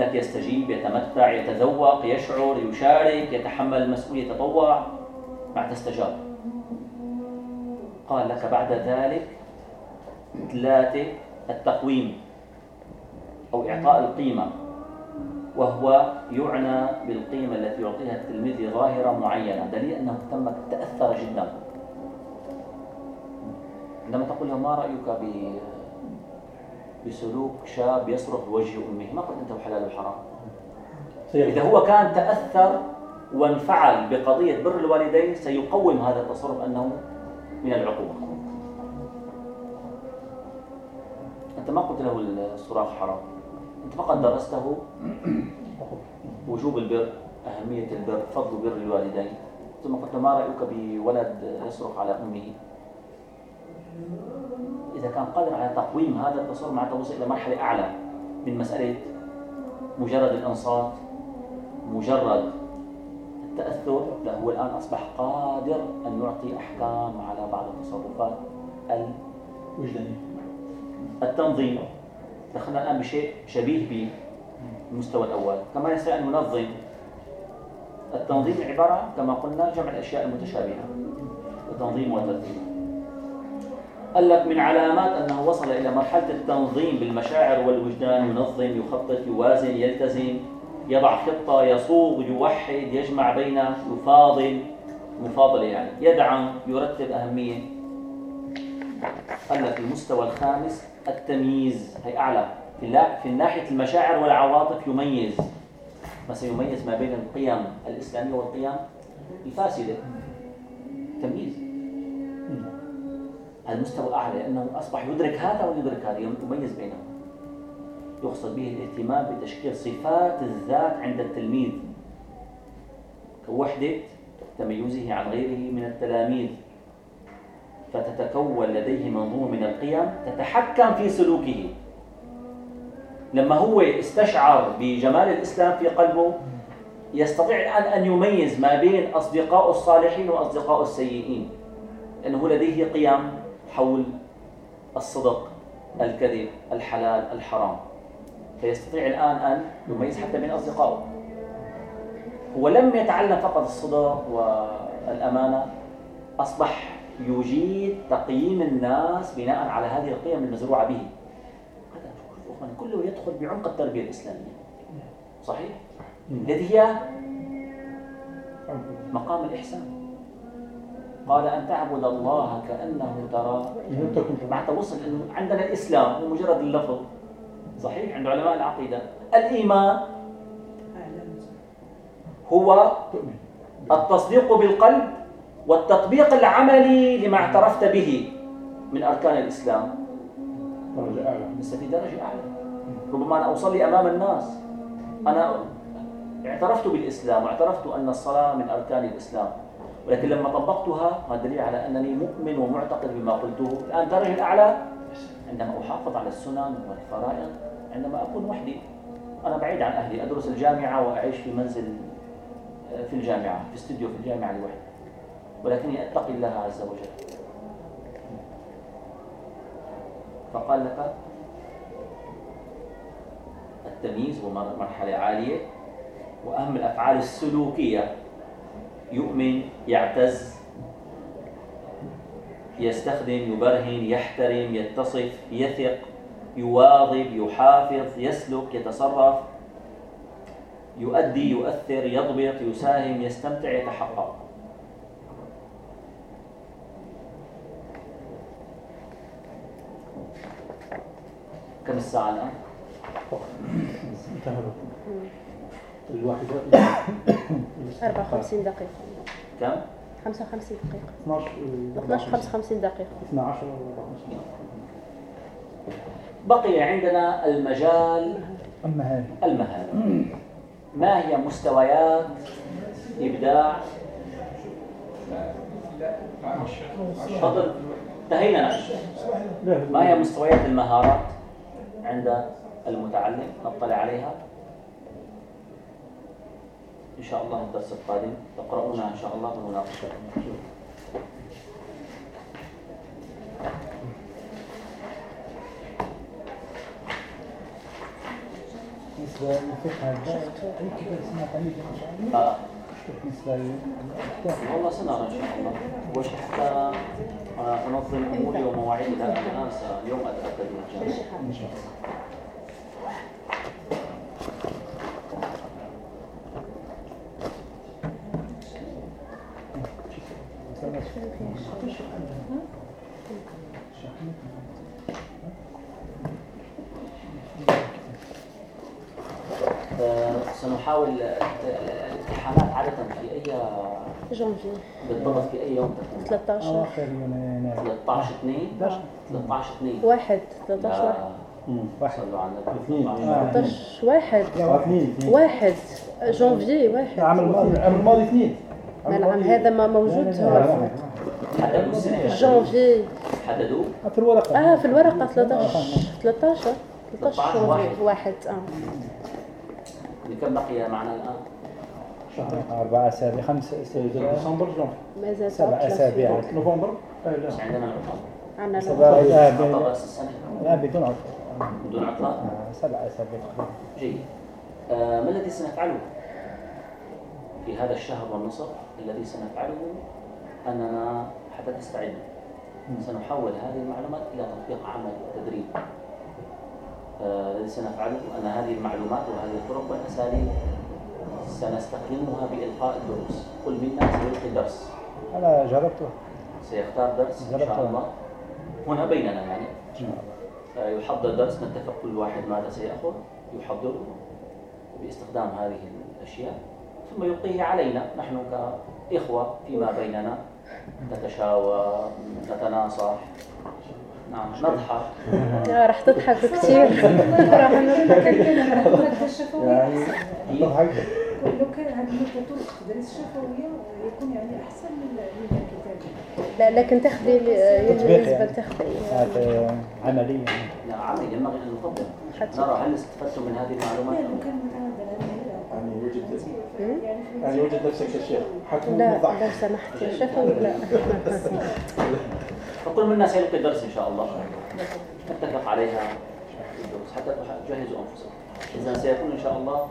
لك يستجيب يتمتع يتذوق يشعر يشارك يتحمل المسؤولية يتطوع مع تستجاب. قال لك بعد ذلك ثلاثة التقويم أو إعطاء القيمة وهو يعنى بالقيمة التي يعطيها التلميذ لظاهرة معينة. دليل أنه تم تأثر جدا. عندما تقول له ما رأيك ب بسلوك شاب يصرخ بوجه أمه. ما قلت أنت حلال وحرام إذا هو كان تأثر وانفعل بقضية بر الوالدين سيقوم هذا التصرف أنه من العقوبة. أنت ما قلت له الصراخ حرام. أنت فقط درسته وجوب البر أهمية البر فضل بر الوالدين. ثم قلت ما رأيك بولد يصرخ على أمه؟ إذا كان قادر على تقويم هذا التصرف معناته وصل إلى مرحلة أعلى من مسألة مجرد الإنصات مجرد التأثر لا هو الآن أصبح قادر أن يعطي أحكام على بعض التصرفات وجداني التنظيم. دخلنا الآن بشيء شبيه به المستوى الأول. كما يستطيع أن ينظم التنظيم عبارة كما قلنا جمع الأشياء المتشابهة وتنظيم وترتيب قال لك من علامات أنه وصل إلى مرحلة التنظيم بالمشاعر والوجدان ينظم يخطط يوازن يلتزم يضع خطة يصوغ يوحد يجمع بين يفاضل مفاضلة يعني. يدعم يرتب أهمية. قال لك المستوى الخامس التمييز. هي أعلى. في في ناحية المشاعر والعواطف يميز. مثلا يميز ما بين القيم الإسلامية والقيم الفاسدة. تمييز. المستوى أعلى لأنه أصبح يدرك هذا ويدرك هذا يميز بينهم. يقصد به الاهتمام بتشكيل صفات الذات عند التلميذ. كوحدة تميزه عن غيره من التلاميذ. فتتكون لديه منظومة من القيم تتحكم في سلوكه. لما هو استشعر بجمال الإسلام في قلبه يستطيع الآن أن يميز ما بين أصدقاء الصالحين وأصدقاء السيئين. لأنه لديه قيم حول الصدق الكذب الحلال الحرام. فيستطيع الآن أن يميز حتى بين أصدقائه. هو لم يتعلم فقط الصدق والأمانة أصبح يجيد تقييم الناس بناء على هذه القيم المزروعة به. هذا كله يدخل بعمق التربية الإسلامية. صحيح؟ التي هي مقام الإحسان. قال أن تعبد الله كأنه ترى. لم تكن مع توصل إنه عندنا الإسلام هو مجرد اللفظ. صحيح؟ عند علماء العقيدة. الإيمان هو التصديق بالقلب والتطبيق العملي لما اعترفت به من أركان الإسلام. درجة أعلى. لسه في درجة أعلى. ربما أنا أصلي أمام الناس. أنا اعترفت بالإسلام واعترفت أن الصلاة من أركان الإسلام. ولكن لما طبقتها هذا دليل على أنني مؤمن ومعتقد بما قلته؟ الآن الدرجه الأعلى عندما أحافظ على السنن والفرائض عندما أكون وحدي. أنا بعيد عن أهلي أدرس الجامعة وأعيش في منزل آه، في الجامعة في استوديو في الجامعة لوحدي. ولكني أتقي الله عز وجل. فقال لك التمييز مرحلة عالية وأهم الأفعال السلوكية. يؤمن يعتز يستخدم يبرهن يحترم يتصف يثق يواظب يحافظ يسلك يتصرف يؤدي يؤثر يضبط يساهم يستمتع يتحقق كم الساعة الآن؟ الواحدة 54 دقيقة. كم؟ 55 دقيقة. 12 12 55 دقيقة. 12 بقي عندنا المجال هذه المهاري. ما هي مستويات إبداع؟ تفضل. انتهينا. ما هي مستويات المهارات عند المتعلم؟ نطلع عليها. إن شاء الله الدرس القادم تقرؤونها إن شاء الله بالمناقشة بالنسبة للفقه آه. والله سنرى إن شاء الله وش حتى أنا أنظم أموري ومواعيدي الآن اليوم أتأكد من الجانب إن شاء الله. آه، سنحاول الامتحانات عادة في أي جونفي بالضبط في أي يوم. تكون 13 أواخر يناير 13 2 13 2 واحد. 13 واحد. واحد. صلوا على النبي. اثنين. 13 واحد. اثنين. اثنين. واحد. جونفي واحد. العام الماضي العام الماضي اثنين. العام هذا ما موجود. هو. حددوا السنة. جونفي حددوا. في الورقة. آه في الورقة. 13 13 13 واحد. واحد. آه. كم بقي معنا الآن؟ شهر أربعة أسابيع خمس أسابيع. ديسمبر جون مازال سبع أسابيع. نوفمبر لا. بس عندنا العطلة عندنا رأس السنة. لا بدون عطلة. بدون عطلة؟ آه، سبع أسابيع. جيد. آه، ما الذي سنفعله في هذا الشهر والنصف؟ الذي سنفعله أننا حتى تستعدوا سنحول هذه المعلومات إلى تطبيق عملي وتدريب سنفعله أن هذه المعلومات وهذه الطرق والأساليب سنستخدمها بإلقاء الدروس. كل منا سيلقي درس أنا جربته سيختار درس إن شاء. الله. هنا بيننا يعني. آه، يحضر درس نتفق كل واحد ماذا سيأخذ. يحضره باستخدام هذه الأشياء. ثم يلقيه علينا. نحن كإخوة فيما بيننا. نتشاور نتناصح. نعم نضحك. آه، راح تضحك كثير راح يعني تضحك لو كان هذه المدة تدرس الشفوية يكون يعني أحسن من من الكتاب لا لكن يجب يعني. تاخذي هذا عملي يعني. لا عمل ينبغي أن نطبق حتى. نرى هل استفدتم من هذه لا المعلومات لو كان يعني وجد يعني في يعني وجد نفسك يا شيخ حكم لا لو سمحت شفوي لا فكل منا سيلقي درس إن شاء الله. نتفق عليها. الدروس حتى تجهزوا أنفسكم. إذا سيكون إن شاء الله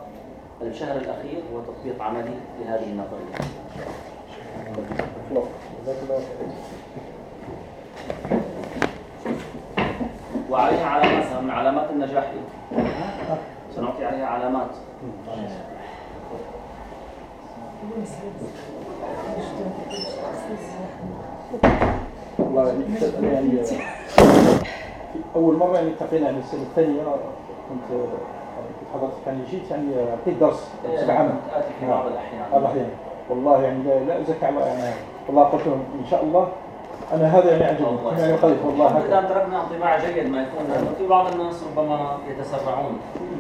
الشهر الأخير هو تطبيق عملي لهذه النظرية. وعليها علامات من علامات النجاح. سنعطي عليها علامات. والله يعني أنا يعني في أول مرة يعني التقينا يعني السنة الثانية كنت كنت حضرت يعني جيت يعني اعطيت درس سبع عام. في بعض الأحيان. بعض الأحيان. والله يعني لا, أزكي على يعني والله قلت لهم إن شاء الله أنا هذا يعني عجبني يعني والله لله هكذا. تركنا انطباع جيد ما يكون. في بعض الناس ربما يتسرعون.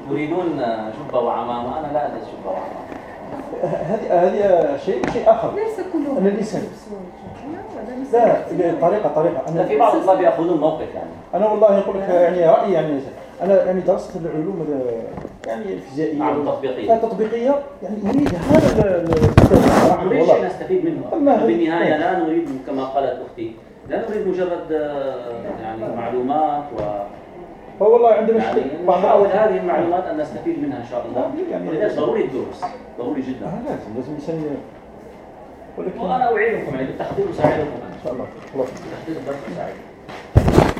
يريدون جبة وعمامة. أنا لا ألبس جبة وعمامة. هذه هذه شيء شيء آخر. ليس كلهم. أنا الإنسان. لا طريقة طريقة. أنا في بعض الطلاب يأخذون موقف يعني. أنا والله أقول لك يعني رأيي يعني أنا يعني درست العلوم ال- يعني الفيزيائية. التطبيقية. التطبيقية يعني اريد هذا نريد شيء والله نستفيد منه. بالنهاية لا نريد كما قالت أختي لا نريد مجرد آه، يعني معلومات و فوالله عندنا يعني نحاول هذه المعلومات أن نستفيد منها إن شاء الله. يعني- ولذلك ضروري الدروس ضروري جدا. آه، لازم لازم الإنسان وأنا أعينكم يعني بالتحضير أساعدكم إن شاء الله. بالتحضير أساعدكم